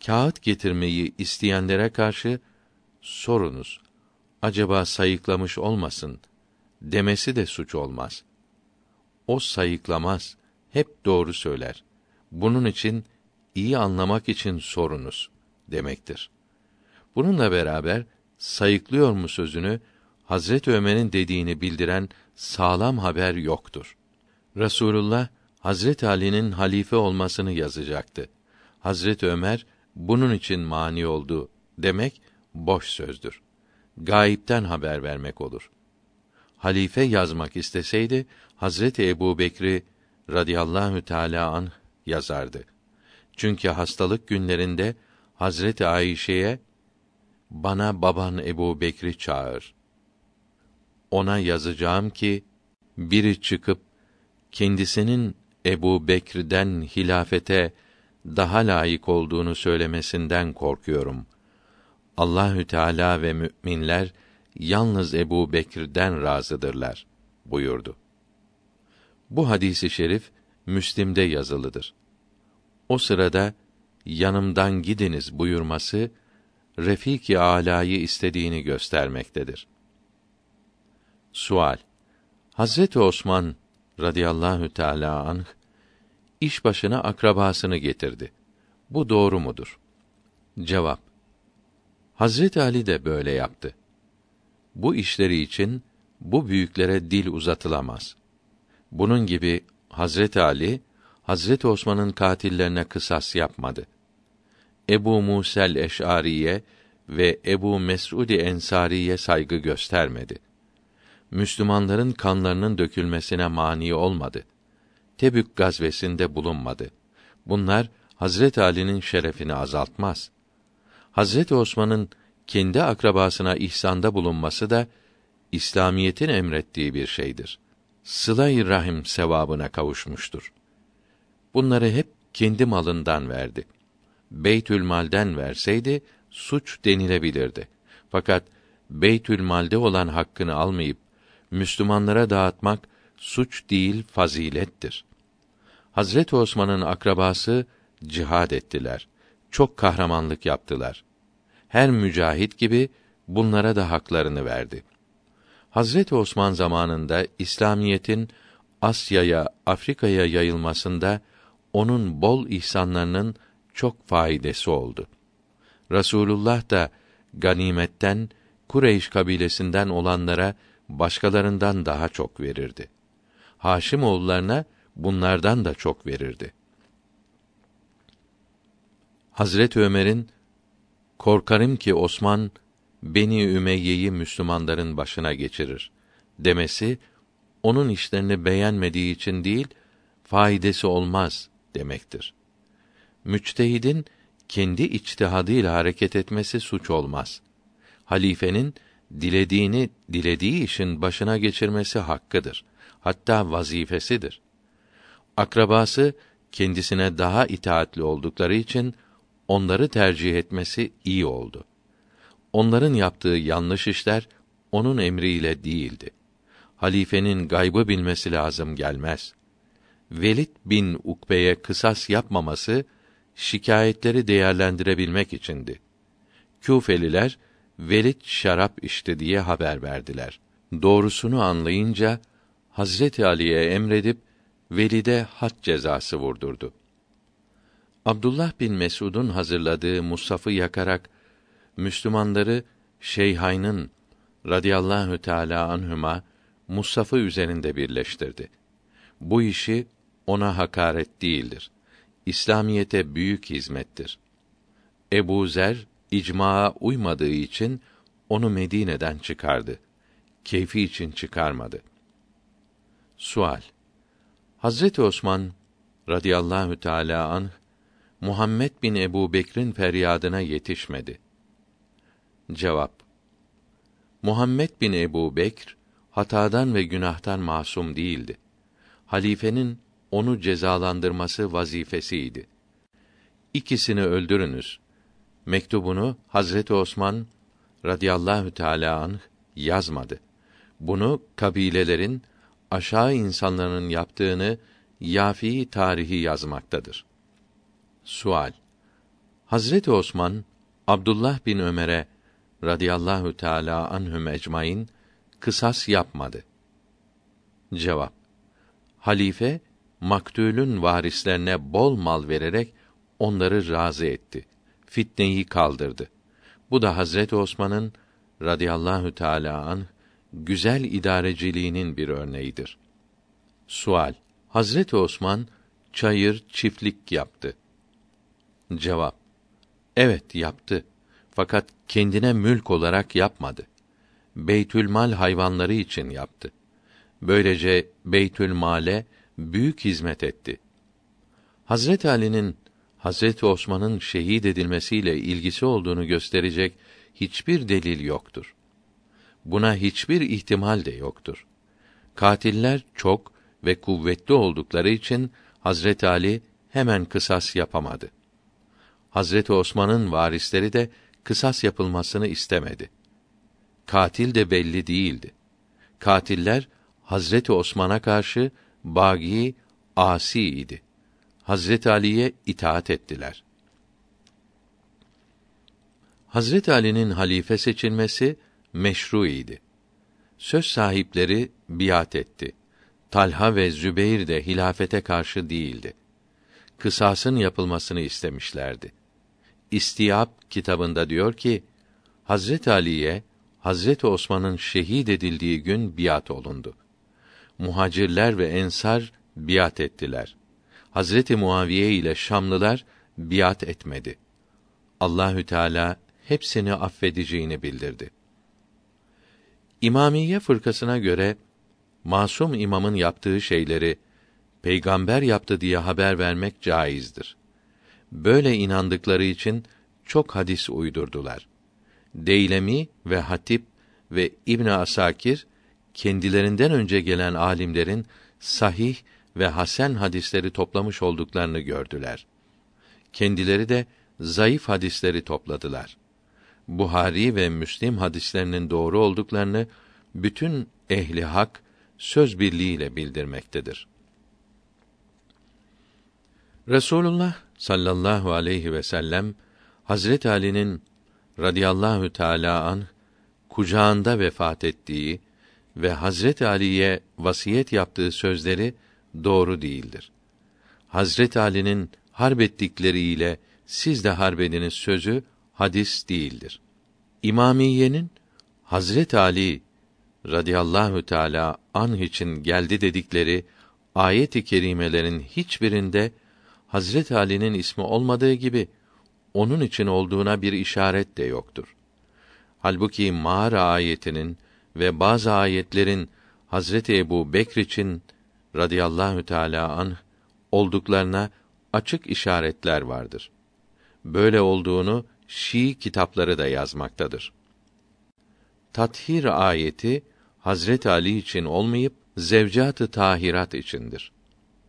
S1: Kağıt getirmeyi isteyenlere karşı sorunuz. Acaba sayıklamış olmasın demesi de suç olmaz. O sayıklamaz, hep doğru söyler. Bunun için iyi anlamak için sorunuz demektir. Bununla beraber sayıklıyor mu sözünü Hazret Ömer'in dediğini bildiren sağlam haber yoktur. Rasulullah Hazret Ali'nin halife olmasını yazacaktı. Hazret Ömer bunun için mani oldu demek boş sözdür. Gayipten haber vermek olur. Halife yazmak isteseydi Hazreti Ebu Bekri radıyallahu teâlâ anh yazardı. Çünkü hastalık günlerinde Hazreti Ayşe'ye bana baban Ebu Bekri çağır. Ona yazacağım ki biri çıkıp kendisinin Ebu Bekr'den hilafete daha layık olduğunu söylemesinden korkuyorum. Allahü Teala ve müminler yalnız Ebu Bekir'den razıdırlar buyurdu. Bu hadisi şerif Müslim'de yazılıdır. O sırada yanımdan gidiniz buyurması Refiki Ala'yı istediğini göstermektedir. Sual Hazreti Osman radıyallahu teala anh iş başına akrabasını getirdi. Bu doğru mudur? Cevap Hazreti Ali de böyle yaptı. Bu işleri için bu büyüklere dil uzatılamaz. Bunun gibi Hazreti Ali Hazreti Osman'ın katillerine kısas yapmadı. Ebu Musel Eş'ariye ve Ebu Mes'ud Ensariye saygı göstermedi. Müslümanların kanlarının dökülmesine mani olmadı. Tebük gazvesinde bulunmadı. Bunlar Hazret Ali'nin şerefini azaltmaz. Hazret Osman'ın kendi akrabasına ihsanda bulunması da İslamiyetin emrettiği bir şeydir. Sıla-i rahim sevabına kavuşmuştur. Bunları hep kendi malından verdi. Beytül malden verseydi suç denilebilirdi. Fakat Beytül malde olan hakkını almayıp Müslümanlara dağıtmak suç değil fazilettir. Hazret Osman'ın akrabası cihad ettiler. Çok kahramanlık yaptılar. Her mücahit gibi bunlara da haklarını verdi. Hazret Osman zamanında İslamiyetin Asya'ya, Afrika'ya yayılmasında onun bol ihsanlarının çok faydası oldu. Rasulullah da ganimetten Kureyş kabilesinden olanlara başkalarından daha çok verirdi. Haşim oğullarına bunlardan da çok verirdi. Hazret Ömer'in korkarım ki Osman Beni Ümeyye'yi Müslümanların başına geçirir demesi onun işlerini beğenmediği için değil, faydası olmaz demektir. Müçtehidin kendi içtihadıyla hareket etmesi suç olmaz. Halifenin dilediğini dilediği işin başına geçirmesi hakkıdır. Hatta vazifesidir. Akrabası kendisine daha itaatli oldukları için onları tercih etmesi iyi oldu. Onların yaptığı yanlış işler onun emriyle değildi. Halifenin gaybı bilmesi lazım gelmez. Velid bin Ukbe'ye kısas yapmaması şikayetleri değerlendirebilmek içindi. Küfeliler Velid şarap içti diye haber verdiler. Doğrusunu anlayınca Hazreti Ali'ye emredip Velid'e had cezası vurdurdu. Abdullah bin Mesud'un hazırladığı musafı yakarak Müslümanları Şeyhayn'ın radıyallahu teala anhuma musafı üzerinde birleştirdi. Bu işi ona hakaret değildir. İslamiyete büyük hizmettir. Ebu Zer icmaa uymadığı için onu Medine'den çıkardı. Keyfi için çıkarmadı. Sual Hazreti Osman radıyallahu teala anh Muhammed bin Ebu Bekr'in feryadına yetişmedi. Cevap Muhammed bin Ebu Bekr hatadan ve günahtan masum değildi. Halifenin onu cezalandırması vazifesiydi. İkisini öldürünüz. Mektubunu Hazreti Osman radıyallahu teala anh yazmadı. Bunu kabilelerin aşağı insanların yaptığını Yafi tarihi yazmaktadır. Sual Hazreti Osman Abdullah bin Ömer'e radıyallahu teala anhum ecmaîn kısas yapmadı. Cevap Halife maktulün varislerine bol mal vererek onları razı etti. Fitneyi kaldırdı. Bu da Hazreti Osman'ın radıyallahu teala an güzel idareciliğinin bir örneğidir. Sual: Hazreti Osman çayır çiftlik yaptı. Cevap: Evet yaptı. Fakat kendine mülk olarak yapmadı. Beytülmal hayvanları için yaptı. Böylece Beytülmale büyük hizmet etti. Hazret Ali'nin Hazreti Osman'ın şehit edilmesiyle ilgisi olduğunu gösterecek hiçbir delil yoktur. Buna hiçbir ihtimal de yoktur. Katiller çok ve kuvvetli oldukları için Hazret Ali hemen kısas yapamadı. Hazreti Osman'ın varisleri de kısas yapılmasını istemedi. Katil de belli değildi. Katiller Hazreti Osman'a karşı bagi, asi idi. Hazret Ali'ye itaat ettiler. Hazret Ali'nin halife seçilmesi meşru idi. Söz sahipleri biat etti. Talha ve Zübeyir de hilafete karşı değildi. Kısasın yapılmasını istemişlerdi. İstiyab kitabında diyor ki, Hazret Ali'ye Hazreti Osman'ın şehit edildiği gün biat olundu. Muhacirler ve ensar biat ettiler. Hazreti Muaviye ile Şamlılar biat etmedi. Allahü Teala hepsini affedeceğini bildirdi. İmamiye fırkasına göre masum imamın yaptığı şeyleri peygamber yaptı diye haber vermek caizdir. Böyle inandıkları için çok hadis uydurdular. Deylemi ve Hatip ve İbn Asakir kendilerinden önce gelen alimlerin sahih ve hasen hadisleri toplamış olduklarını gördüler. Kendileri de zayıf hadisleri topladılar. Buhari ve Müslim hadislerinin doğru olduklarını bütün ehli hak söz birliğiyle bildirmektedir. Resulullah sallallahu aleyhi ve sellem Hazret Ali'nin radıyallahu teala an kucağında vefat ettiği ve Hazret Ali'ye vasiyet yaptığı sözleri doğru değildir. Hazret Ali'nin harbettikleriyle siz de harbediniz sözü hadis değildir. İmamiyenin Hazret Ali radıyallahu teala an için geldi dedikleri ayet-i kerimelerin hiçbirinde Hazret Ali'nin ismi olmadığı gibi onun için olduğuna bir işaret de yoktur. Halbuki mağara ayetinin ve bazı ayetlerin Hazreti Ebu Bekr için radıyallahu teala an olduklarına açık işaretler vardır. Böyle olduğunu Şii kitapları da yazmaktadır. Tathir ayeti Hazret Ali için olmayıp zevcat-ı tahirat içindir.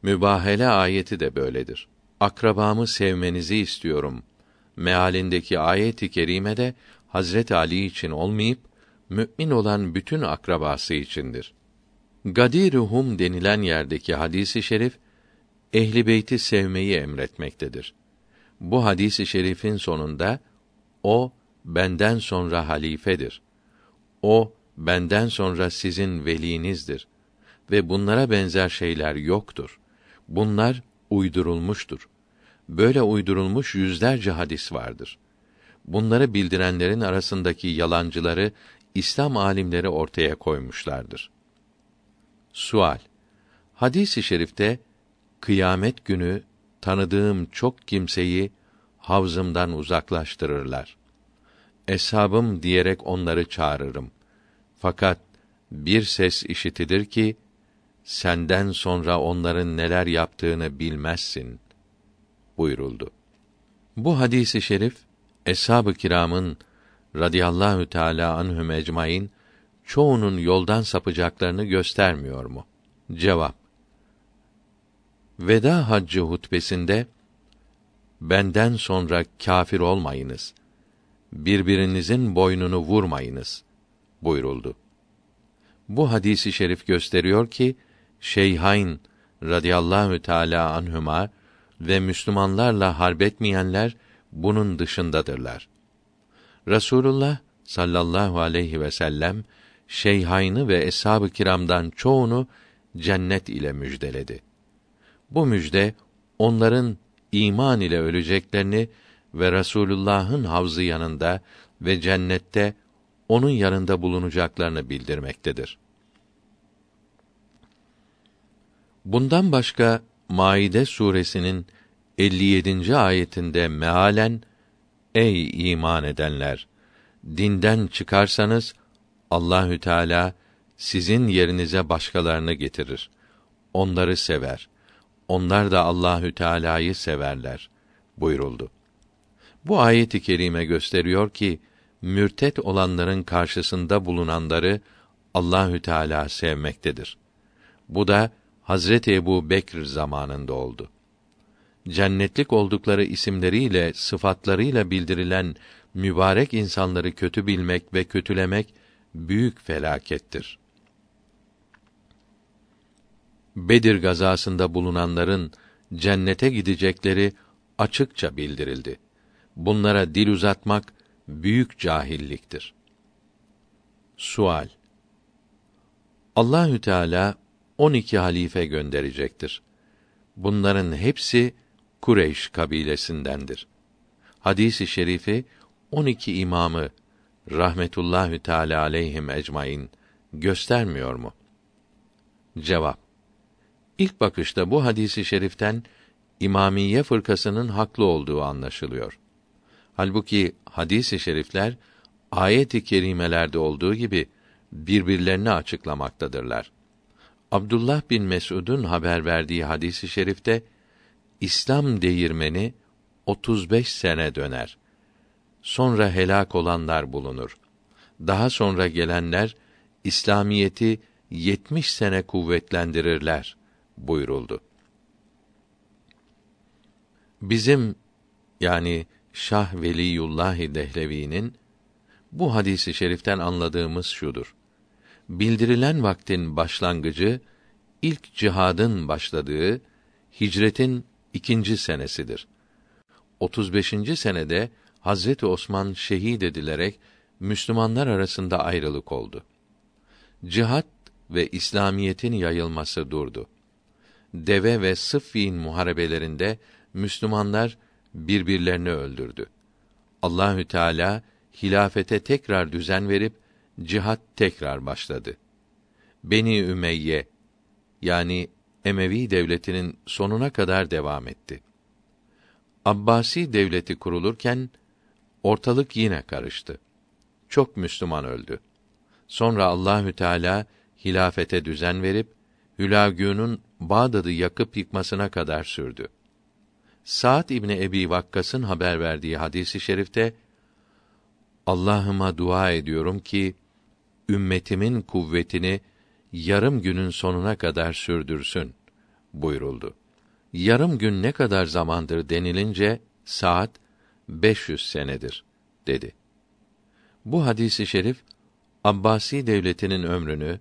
S1: Mübahele ayeti de böyledir. Akrabamı sevmenizi istiyorum. Mealindeki ayet-i kerimede Hazret Ali için olmayıp mümin olan bütün akrabası içindir. Gadiruhum denilen yerdeki hadisi şerif ehli beyti sevmeyi emretmektedir. Bu hadisi şerifin sonunda o benden sonra halifedir. O benden sonra sizin velinizdir ve bunlara benzer şeyler yoktur. Bunlar uydurulmuştur. Böyle uydurulmuş yüzlerce hadis vardır. Bunları bildirenlerin arasındaki yalancıları İslam alimleri ortaya koymuşlardır. Sual Hadis-i şerifte kıyamet günü tanıdığım çok kimseyi havzımdan uzaklaştırırlar. Eshabım diyerek onları çağırırım. Fakat bir ses işitilir ki senden sonra onların neler yaptığını bilmezsin buyuruldu. Bu hadisi şerif eshab-ı kiramın radıyallahu teala anhum ecmaîn çoğunun yoldan sapacaklarını göstermiyor mu? Cevap Veda haccı hutbesinde benden sonra kâfir olmayınız. Birbirinizin boynunu vurmayınız buyuruldu. Bu hadisi şerif gösteriyor ki Şeyhain radıyallahu teala anhuma ve Müslümanlarla harbetmeyenler bunun dışındadırlar. Rasulullah sallallahu aleyhi ve sellem Şeyhayn'ı ve eshab-ı kiramdan çoğunu cennet ile müjdeledi. Bu müjde onların iman ile öleceklerini ve Rasulullah'ın havzı yanında ve cennette onun yanında bulunacaklarını bildirmektedir. Bundan başka Maide suresinin 57. ayetinde mealen Ey iman edenler dinden çıkarsanız Allahü Teala sizin yerinize başkalarını getirir. Onları sever. Onlar da Allahü Teala'yı severler buyuruldu. Bu ayet-i kerime gösteriyor ki mürtet olanların karşısında bulunanları Allahü Teala sevmektedir. Bu da Hazreti Ebu Bekr zamanında oldu. Cennetlik oldukları isimleriyle, sıfatlarıyla bildirilen mübarek insanları kötü bilmek ve kötülemek büyük felakettir. Bedir gazasında bulunanların cennete gidecekleri açıkça bildirildi. Bunlara dil uzatmak büyük cahilliktir. Sual Allahü Teala 12 halife gönderecektir. Bunların hepsi Kureyş kabilesindendir. Hadisi şerifi 12 imamı rahmetullahü teala aleyhim ecmaîn göstermiyor mu? Cevap İlk bakışta bu hadisi şeriften İmamiye fırkasının haklı olduğu anlaşılıyor. Halbuki hadisi şerifler ayet-i kerimelerde olduğu gibi birbirlerini açıklamaktadırlar. Abdullah bin Mes'ud'un haber verdiği hadisi şerifte İslam değirmeni 35 sene döner. Sonra helak olanlar bulunur. Daha sonra gelenler İslamiyeti 70 sene kuvvetlendirirler buyuruldu. Bizim yani Şah Veliyullah Dehlevi'nin bu hadisi şeriften anladığımız şudur. Bildirilen vaktin başlangıcı ilk cihadın başladığı hicretin ikinci senesidir. 35. senede Hazreti Osman şehit edilerek Müslümanlar arasında ayrılık oldu. Cihat ve İslamiyetin yayılması durdu. Deve ve Sıffin muharebelerinde Müslümanlar birbirlerini öldürdü. Allahü Teala hilafete tekrar düzen verip cihat tekrar başladı. Beni Ümeyye yani Emevi devletinin sonuna kadar devam etti. Abbasi devleti kurulurken ortalık yine karıştı. Çok Müslüman öldü. Sonra Allahü Teala hilafete düzen verip Hülagü'nün Bağdat'ı yakıp yıkmasına kadar sürdü. Sa'd İbni Ebi Vakkas'ın haber verdiği hadisi şerifte Allah'ıma dua ediyorum ki ümmetimin kuvvetini yarım günün sonuna kadar sürdürsün buyuruldu. Yarım gün ne kadar zamandır denilince saat 500 senedir dedi. Bu hadisi şerif Abbasi devletinin ömrünü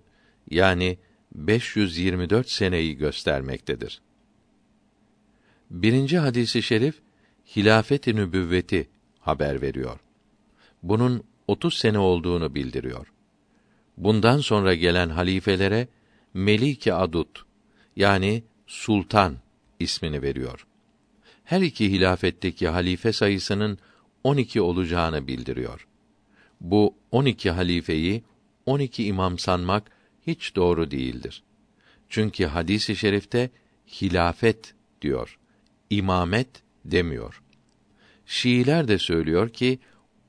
S1: yani 524 seneyi göstermektedir. Birinci hadisi şerif hilafet-i nübüvveti haber veriyor. Bunun 30 sene olduğunu bildiriyor. Bundan sonra gelen halifelere Melike Adut yani sultan ismini veriyor. Her iki hilafetteki halife sayısının 12 olacağını bildiriyor. Bu 12 halifeyi 12 imam sanmak hiç doğru değildir. Çünkü hadisi i şerifte hilafet diyor. İmamet demiyor. Şiiler de söylüyor ki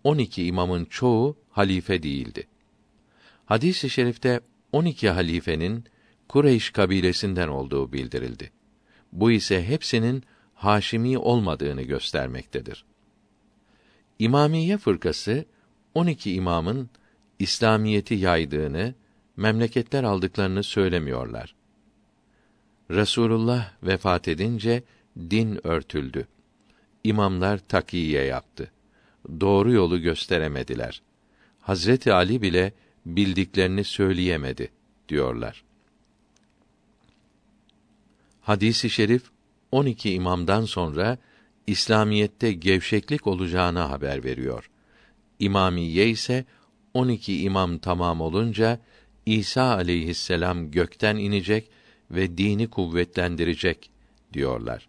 S1: 12 imamın çoğu halife değildi. Hadis-i şerifte 12 halifenin Kureyş kabilesinden olduğu bildirildi. Bu ise hepsinin Haşimi olmadığını göstermektedir. İmamiye fırkası 12 imamın İslamiyeti yaydığını, memleketler aldıklarını söylemiyorlar. Resulullah vefat edince din örtüldü. İmamlar takiye yaptı. Doğru yolu gösteremediler. Hazreti Ali bile bildiklerini söyleyemedi diyorlar. Hadisi şerif 12 imamdan sonra İslamiyette gevşeklik olacağını haber veriyor. İmamiye ise 12 imam tamam olunca İsa aleyhisselam gökten inecek ve dini kuvvetlendirecek diyorlar.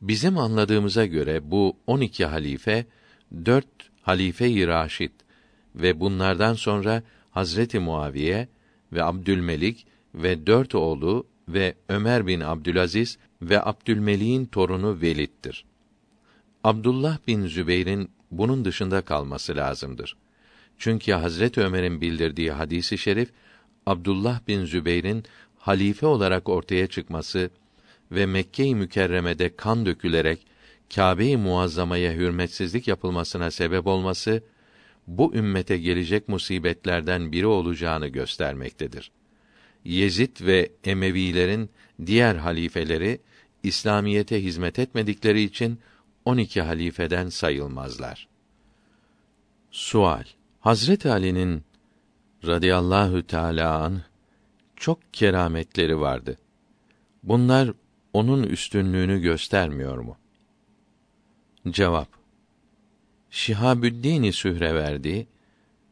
S1: Bizim anladığımıza göre bu 12 halife dört halife-i raşid ve bunlardan sonra Hazreti Muaviye ve Abdülmelik ve dört oğlu ve Ömer bin Abdülaziz ve Abdülmelik'in torunu Velid'dir. Abdullah bin Zübeyr'in bunun dışında kalması lazımdır. Çünkü Hazret Ömer'in bildirdiği hadisi şerif Abdullah bin Zübeyr'in halife olarak ortaya çıkması ve Mekke-i Mükerreme'de kan dökülerek Kâbe-i Muazzama'ya hürmetsizlik yapılmasına sebep olması bu ümmete gelecek musibetlerden biri olacağını göstermektedir. Yezid ve Emevilerin diğer halifeleri İslamiyete hizmet etmedikleri için 12 halifeden sayılmazlar. Sual Hazret Ali'nin radıyallahu teâlâ an çok kerametleri vardı. Bunlar onun üstünlüğünü göstermiyor mu? Cevap Şihabüddin Sühreverdi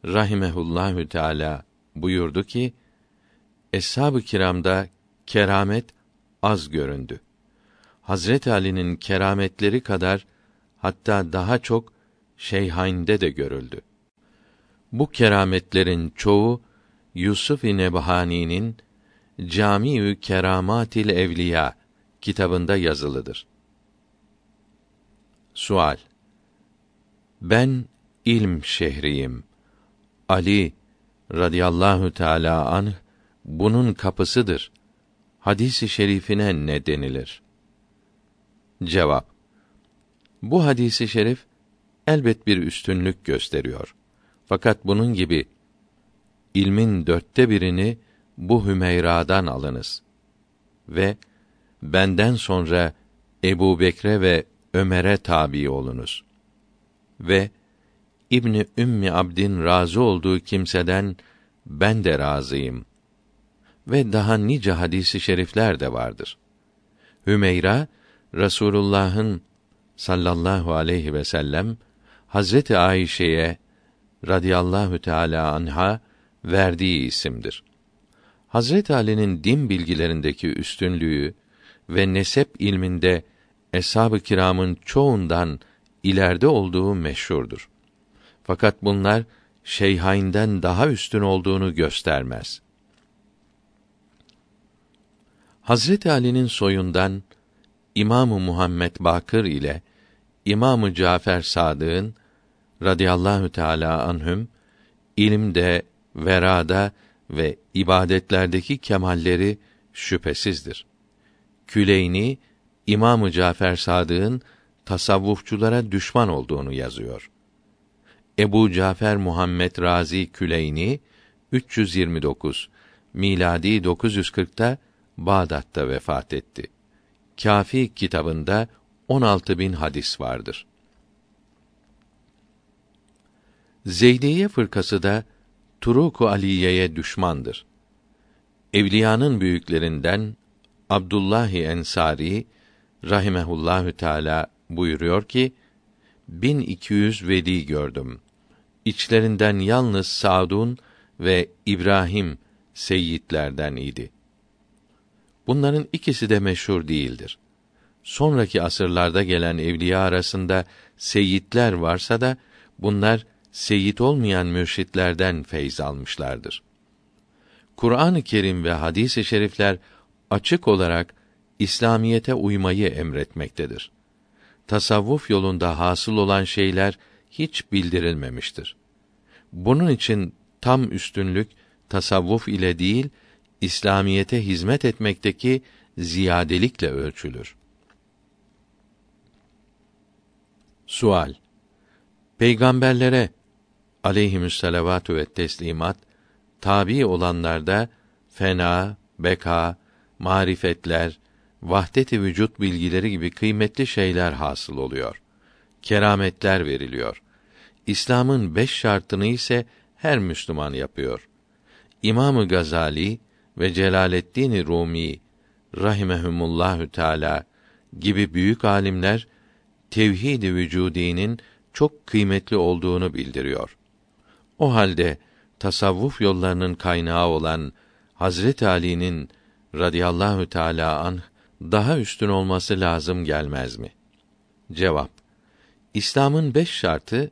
S1: rahimehullahü teala buyurdu ki Eshab-ı kiramda keramet az göründü. Hazret Ali'nin kerametleri kadar hatta daha çok Şeyhayn'de de görüldü. Bu kerametlerin çoğu Yusuf-i Nebhani'nin Camiü Keramatil Evliya kitabında yazılıdır. Sual Ben ilm şehriyim. Ali radıyallahu teala anh bunun kapısıdır. Hadisi şerifine ne denilir? Cevap Bu hadisi şerif elbet bir üstünlük gösteriyor. Fakat bunun gibi ilmin dörtte birini bu Hümeyra'dan alınız ve benden sonra Ebu Bekre ve Ömer'e tabi olunuz. Ve İbni Ümmi Abdin razı olduğu kimseden ben de razıyım. Ve daha nice hadisi şerifler de vardır. Hümeyra Rasulullah'ın sallallahu aleyhi ve sellem Hazreti Ayşe'ye radıyallahu teala anha verdiği isimdir. Hazret Ali'nin din bilgilerindeki üstünlüğü ve nesep ilminde eshab-ı kiramın çoğundan ileride olduğu meşhurdur. Fakat bunlar şeyhainden daha üstün olduğunu göstermez. Hazret Ali'nin soyundan İmamı Muhammed Bakır ile İmamı Cafer Sadık'ın radıyallahu teala anhüm ilimde, verada ve ibadetlerdeki kemalleri şüphesizdir. Küleyni İmamı Cafer Sadık'ın tasavvufçulara düşman olduğunu yazıyor. Ebu Cafer Muhammed Razi Küleyni 329 miladi 940'ta Bağdat'ta vefat etti. Kafi kitabında 16 bin hadis vardır. Zeydiye fırkası da Turuku Aliye'ye düşmandır. Evliyanın büyüklerinden Abdullahi Ensari rahimehullahü teala buyuruyor ki 1200 veli gördüm. İçlerinden yalnız Sadun ve İbrahim seyyidlerden idi. Bunların ikisi de meşhur değildir. Sonraki asırlarda gelen evliya arasında seyyidler varsa da bunlar seyit olmayan mürşitlerden feyz almışlardır. Kur'an-ı Kerim ve hadis-i şerifler açık olarak İslamiyete uymayı emretmektedir. Tasavvuf yolunda hasıl olan şeyler hiç bildirilmemiştir. Bunun için tam üstünlük tasavvuf ile değil, İslamiyete hizmet etmekteki ziyadelikle ölçülür. Sual Peygamberlere aleyhimüsselavatü ve teslimat tabi olanlarda fena, beka, marifetler, vahdet-i vücut bilgileri gibi kıymetli şeyler hasıl oluyor. Kerametler veriliyor. İslam'ın beş şartını ise her Müslüman yapıyor. İmamı Gazali ve Celaleddin Rumi rahimehumullahü teala gibi büyük alimler tevhid-i vücudinin çok kıymetli olduğunu bildiriyor. O halde tasavvuf yollarının kaynağı olan Hazret Ali'nin radıyallahu teala anh daha üstün olması lazım gelmez mi? Cevap: İslam'ın beş şartı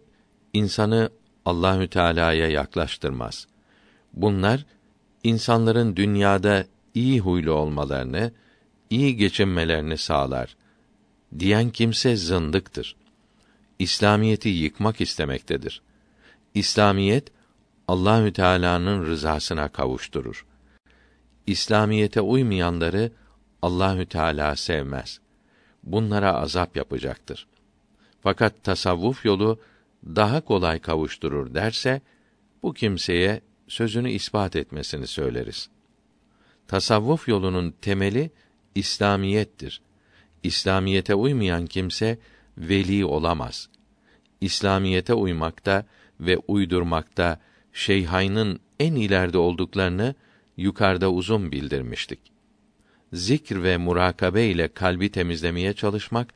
S1: insanı Allahü Teala'ya yaklaştırmaz. Bunlar insanların dünyada iyi huylu olmalarını, iyi geçinmelerini sağlar. Diyen kimse zındıktır. İslamiyeti yıkmak istemektedir. İslamiyet Allahü Teala'nın rızasına kavuşturur. İslamiyete uymayanları Allahü Teala sevmez. Bunlara azap yapacaktır. Fakat tasavvuf yolu daha kolay kavuşturur derse bu kimseye sözünü ispat etmesini söyleriz. Tasavvuf yolunun temeli İslamiyettir. İslamiyete uymayan kimse veli olamaz. İslamiyete uymakta ve uydurmakta şeyhaynın en ileride olduklarını yukarıda uzun bildirmiştik. Zikr ve murakabe ile kalbi temizlemeye çalışmak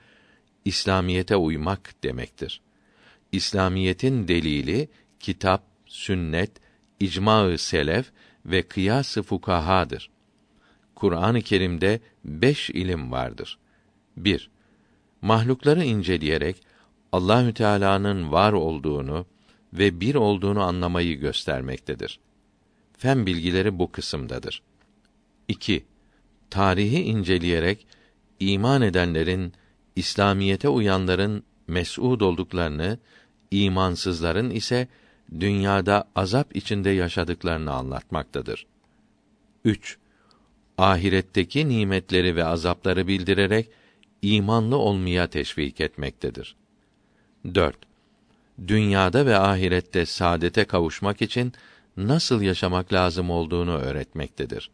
S1: İslamiyete uymak demektir. İslamiyetin delili kitap, sünnet, icma-ı selef ve kıyas-ı fukahadır. Kur'an-ı Kerim'de beş ilim vardır. 1. Mahlukları inceleyerek Allahü Teala'nın var olduğunu ve bir olduğunu anlamayı göstermektedir. Fen bilgileri bu kısımdadır. 2. Tarihi inceleyerek iman edenlerin, İslamiyete uyanların mes'ud olduklarını, imansızların ise dünyada azap içinde yaşadıklarını anlatmaktadır. 3. Ahiretteki nimetleri ve azapları bildirerek imanlı olmaya teşvik etmektedir. 4. Dünyada ve ahirette saadete kavuşmak için nasıl yaşamak lazım olduğunu öğretmektedir.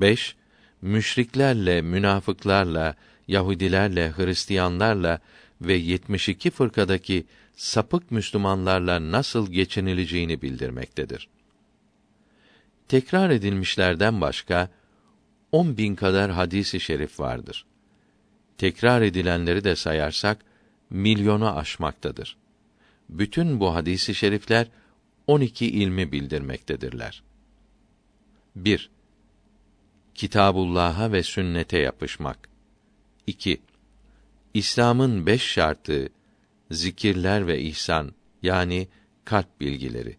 S1: 5. Müşriklerle, münafıklarla, Yahudilerle, Hristiyanlarla ve 72 fırkadaki sapık Müslümanlarla nasıl geçinileceğini bildirmektedir. Tekrar edilmişlerden başka on bin kadar hadisi şerif vardır. Tekrar edilenleri de sayarsak milyonu aşmaktadır. Bütün bu hadisi şerifler 12 ilmi bildirmektedirler. 1. Kitabullah'a ve sünnete yapışmak. 2. İslam'ın beş şartı zikirler ve ihsan yani kalp bilgileri.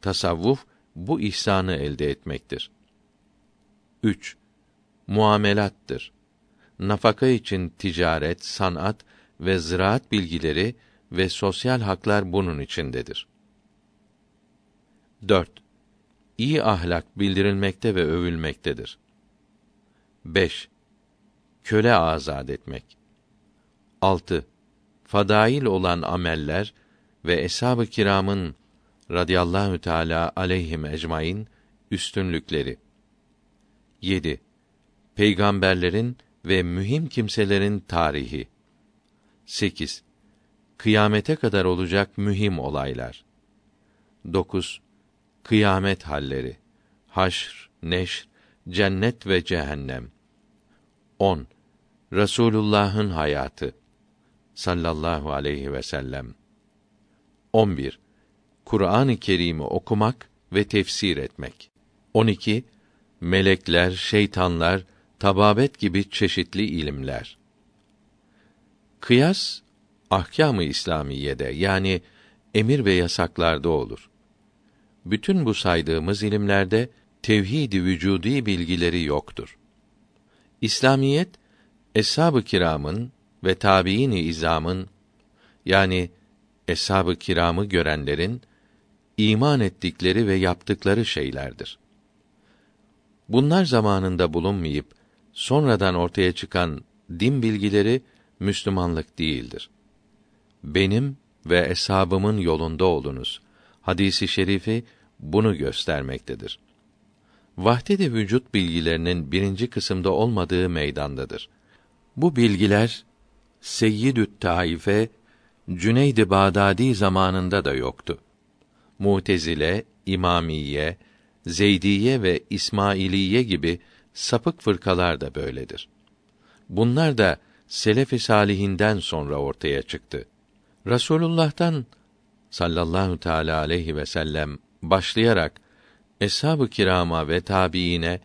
S1: Tasavvuf bu ihsanı elde etmektir. 3. Muamelattır. Nafaka için ticaret, sanat ve ziraat bilgileri ve sosyal haklar bunun içindedir. 4. İyi ahlak bildirilmekte ve övülmektedir. 5. Köle azad etmek. 6 fadail olan ameller ve eshab-ı kiramın radıyallahu teala aleyhim ecmaîn üstünlükleri. 7. Peygamberlerin ve mühim kimselerin tarihi. 8. Kıyamete kadar olacak mühim olaylar. 9. Kıyamet halleri. Haşr, neşr, cennet ve cehennem. 10. Resulullah'ın hayatı. sallallahu aleyhi ve sellem. 11. Kur'an-ı Kerim'i okumak ve tefsir etmek. 12. Melekler, şeytanlar, tababet gibi çeşitli ilimler. Kıyas ahkâm-ı İslamiyede yani emir ve yasaklarda olur. Bütün bu saydığımız ilimlerde tevhid-i vücudi bilgileri yoktur. İslamiyet eshab-ı kiramın ve tabiini izamın yani eshab-ı kiramı görenlerin iman ettikleri ve yaptıkları şeylerdir. Bunlar zamanında bulunmayıp sonradan ortaya çıkan din bilgileri Müslümanlık değildir. Benim ve eshabımın yolunda olunuz. Hadisi şerifi bunu göstermektedir. Vahdet-i vücut bilgilerinin birinci kısımda olmadığı meydandadır. Bu bilgiler Seyyidü't Taife Cüneyd-i Bağdadi zamanında da yoktu. Mutezile, İmamiye, Zeydiye ve İsmailiye gibi sapık fırkalar da böyledir. Bunlar da selef-i salihinden sonra ortaya çıktı. Rasulullah'tan sallallahu teala aleyhi ve sellem başlayarak eshab-ı kirama ve tabiine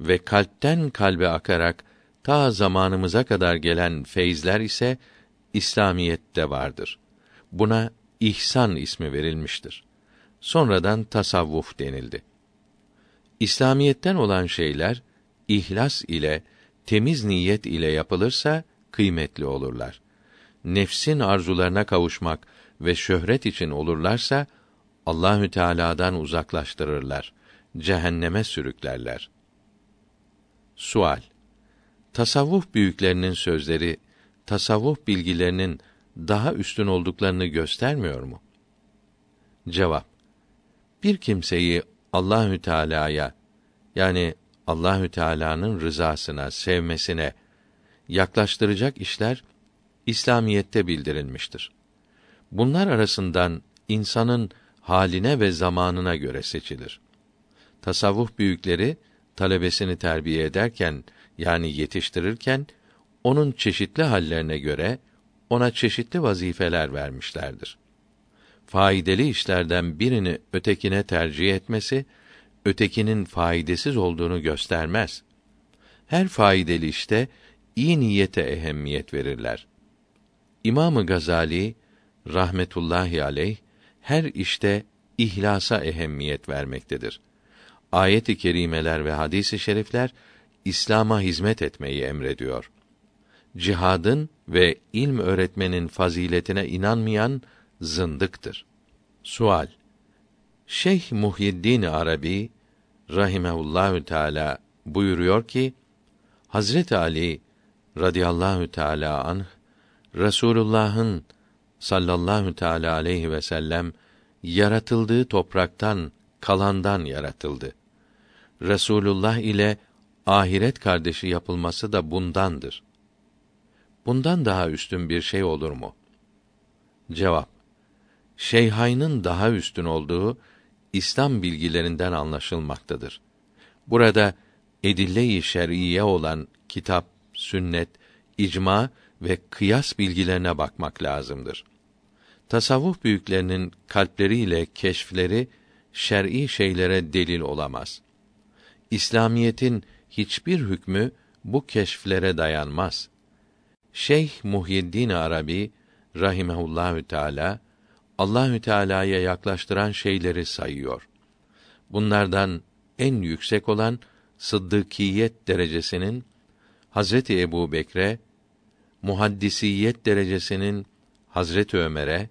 S1: ve kalpten kalbe akarak ta zamanımıza kadar gelen feyizler ise İslamiyette vardır. Buna ihsan ismi verilmiştir. Sonradan tasavvuf denildi. İslamiyetten olan şeyler ihlas ile temiz niyet ile yapılırsa kıymetli olurlar. Nefsin arzularına kavuşmak ve şöhret için olurlarsa Allahü Teala'dan uzaklaştırırlar. Cehenneme sürüklerler. Sual Tasavvuf büyüklerinin sözleri tasavvuf bilgilerinin daha üstün olduklarını göstermiyor mu? Cevap Bir kimseyi Allahü Teala'ya yani Allahü Teala'nın rızasına, sevmesine yaklaştıracak işler İslamiyette bildirilmiştir. Bunlar arasından insanın haline ve zamanına göre seçilir. Tasavvuf büyükleri talebesini terbiye ederken yani yetiştirirken onun çeşitli hallerine göre ona çeşitli vazifeler vermişlerdir. Faydalı işlerden birini ötekine tercih etmesi ötekinin faydasız olduğunu göstermez. Her faydalı işte iyi niyete ehemmiyet verirler. İmamı Gazali rahmetullahi aleyh her işte ihlasa ehemmiyet vermektedir. Ayet-i kerimeler ve hadis-i şerifler İslam'a hizmet etmeyi emrediyor. Cihadın ve ilm öğretmenin faziletine inanmayan zındıktır. Sual Şeyh Muhyiddin Arabi rahimehullahü teala buyuruyor ki Hazret Ali radıyallahu teala anh Resulullah'ın sallallahu teala aleyhi ve sellem yaratıldığı topraktan kalandan yaratıldı. Resulullah ile ahiret kardeşi yapılması da bundandır. Bundan daha üstün bir şey olur mu? Cevap Şeyhaynın daha üstün olduğu İslam bilgilerinden anlaşılmaktadır. Burada edille-i şer'iye olan kitap, sünnet, icma ve kıyas bilgilerine bakmak lazımdır. Tasavvuf büyüklerinin kalpleriyle keşfleri şer'i şeylere delil olamaz. İslamiyetin hiçbir hükmü bu keşflere dayanmaz. Şeyh Muhyiddin Arabi rahimehullahü teala Allahü Teala'ya yaklaştıran şeyleri sayıyor. Bunlardan en yüksek olan sıddıkiyet derecesinin Hazreti Ebu Bekre, muhaddisiyet derecesinin Hazreti Ömer'e,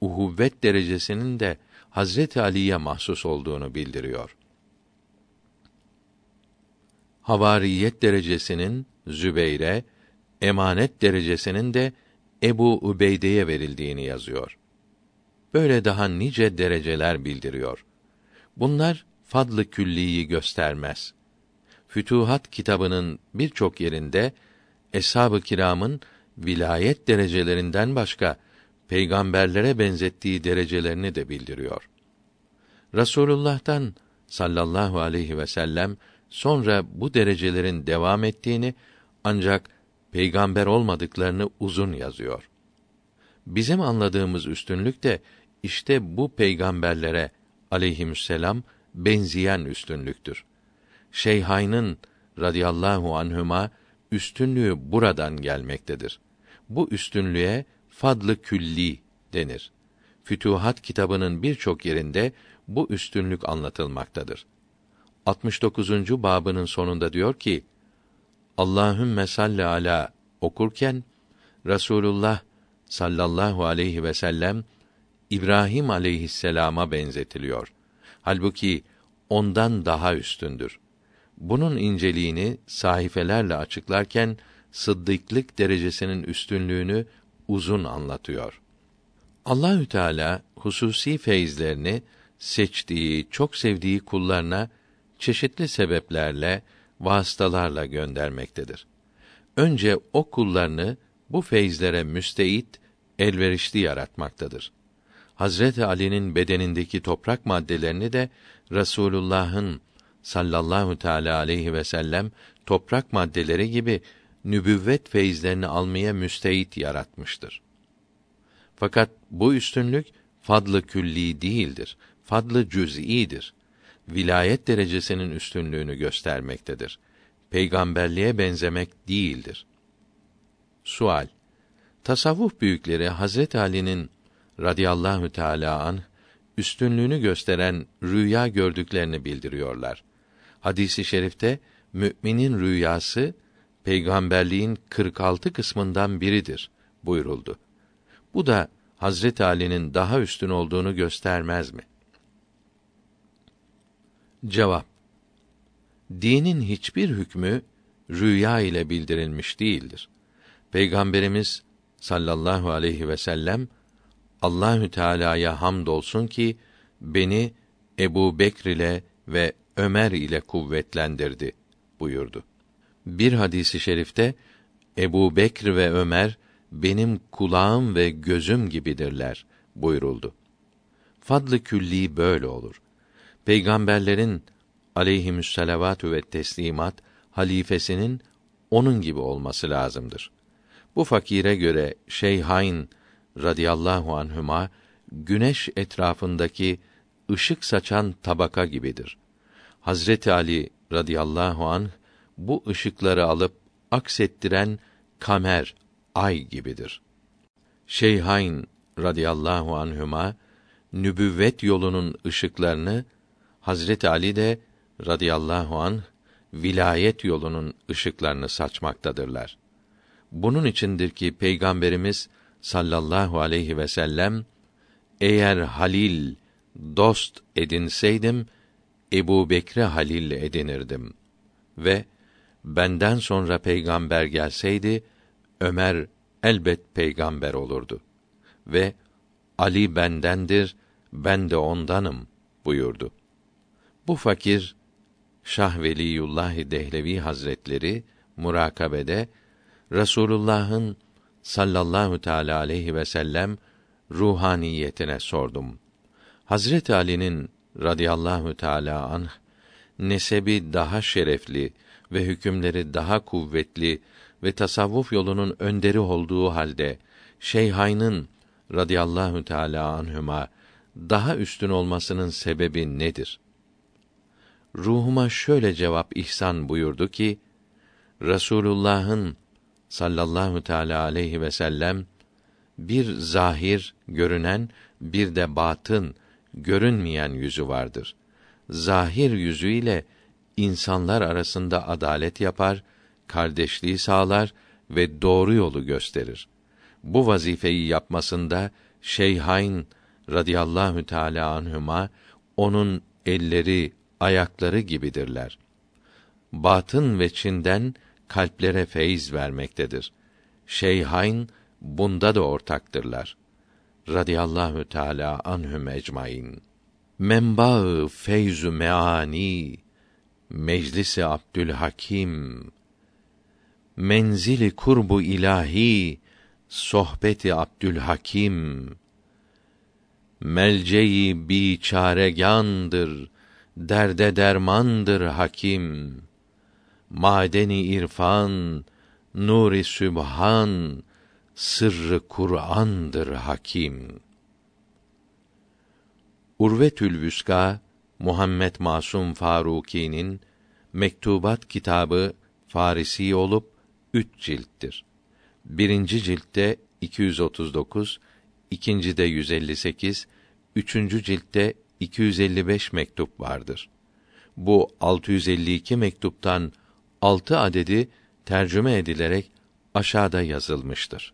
S1: uhuvvet derecesinin de Hazreti Ali'ye mahsus olduğunu bildiriyor. Havariyet derecesinin Zübeyre, emanet derecesinin de Ebu Ubeyde'ye verildiğini yazıyor. Böyle daha nice dereceler bildiriyor. Bunlar fadlı külliyi göstermez. Fütuhat kitabının birçok yerinde eshab-ı kiramın vilayet derecelerinden başka peygamberlere benzettiği derecelerini de bildiriyor. Rasulullah'tan sallallahu aleyhi ve sellem sonra bu derecelerin devam ettiğini ancak peygamber olmadıklarını uzun yazıyor. Bizim anladığımız üstünlük de işte bu peygamberlere aleyhisselam benzeyen üstünlüktür. Şeyhayn'ın radıyallahu anhüma üstünlüğü buradan gelmektedir. Bu üstünlüğe fadlı külli denir. Fütuhat kitabının birçok yerinde bu üstünlük anlatılmaktadır. 69. babının sonunda diyor ki: Allahümme salli ala okurken Rasulullah sallallahu aleyhi ve sellem İbrahim aleyhisselama benzetiliyor. Halbuki ondan daha üstündür. Bunun inceliğini sahifelerle açıklarken sıddıklık derecesinin üstünlüğünü uzun anlatıyor. Allahü Teala hususi feyizlerini seçtiği, çok sevdiği kullarına çeşitli sebeplerle, vasıtalarla göndermektedir. Önce o kullarını bu feyizlere müsteit, elverişli yaratmaktadır. Hazreti Ali'nin bedenindeki toprak maddelerini de Resulullah'ın sallallahu teala aleyhi ve sellem toprak maddeleri gibi nübüvvet feyizlerini almaya müsteit yaratmıştır. Fakat bu üstünlük fadlı külli değildir. Fadlı cüz'idir. Vilayet derecesinin üstünlüğünü göstermektedir. Peygamberliğe benzemek değildir. Sual Tasavvuf büyükleri Hazret Ali'nin radıyallahu teala an üstünlüğünü gösteren rüya gördüklerini bildiriyorlar. Hadisi şerifte müminin rüyası peygamberliğin 46 kısmından biridir buyuruldu. Bu da Hazret Ali'nin daha üstün olduğunu göstermez mi? Cevap Dinin hiçbir hükmü rüya ile bildirilmiş değildir. Peygamberimiz sallallahu aleyhi ve sellem Allahü Teala'ya hamdolsun ki beni Ebu Bekr ile ve Ömer ile kuvvetlendirdi buyurdu. Bir hadisi şerifte Ebu Bekr ve Ömer benim kulağım ve gözüm gibidirler buyuruldu. Fadlı külli böyle olur. Peygamberlerin aleyhimüsselavatü ve teslimat halifesinin onun gibi olması lazımdır. Bu fakire göre Şeyhain radıyallahu anhüma güneş etrafındaki ışık saçan tabaka gibidir. Hazreti Ali radıyallahu anh bu ışıkları alıp aksettiren kamer, ay gibidir. Şeyhain radıyallahu anhüma nübüvvet yolunun ışıklarını Hazreti Ali de radıyallahu an vilayet yolunun ışıklarını saçmaktadırlar. Bunun içindir ki peygamberimiz sallallahu aleyhi ve sellem eğer halil dost edinseydim Ebu Bekre halil edinirdim ve benden sonra peygamber gelseydi Ömer elbet peygamber olurdu ve Ali bendendir ben de ondanım buyurdu. Bu fakir Şah Veliyullah Dehlevi Hazretleri murakabede Resulullah'ın sallallahu teala aleyhi ve sellem ruhaniyetine sordum. Hazret Ali'nin radıyallahu teala anh nesebi daha şerefli ve hükümleri daha kuvvetli ve tasavvuf yolunun önderi olduğu halde Şeyhayn'ın radıyallahu teala anhuma daha üstün olmasının sebebi nedir? Ruhuma şöyle cevap ihsan buyurdu ki Resulullah'ın sallallahu teala aleyhi ve sellem bir zahir görünen bir de batın görünmeyen yüzü vardır. Zahir yüzüyle insanlar arasında adalet yapar, kardeşliği sağlar ve doğru yolu gösterir. Bu vazifeyi yapmasında Şeyhain radıyallahu teala anhuma onun elleri, ayakları gibidirler. Batın ve Çin'den kalplere feyiz vermektedir. Şeyhain bunda da ortaktırlar. Radiyallahu Teala anhum ecmaîn. Menbaı feyzü meani Meclisi Abdülhakim Menzili kurbu ilahi sohbeti Abdülhakim Melceyi biçaregandır derde dermandır hakim madeni irfan nuri sübhan sırrı Kur'an'dır hakim. Urvetül Vüska Muhammed Masum Faruki'nin Mektubat kitabı Farisi olup üç cilttir. Birinci ciltte 239, ikincide 158, üçüncü ciltte 255 mektup vardır. Bu 652 mektuptan altı adedi tercüme edilerek aşağıda yazılmıştır.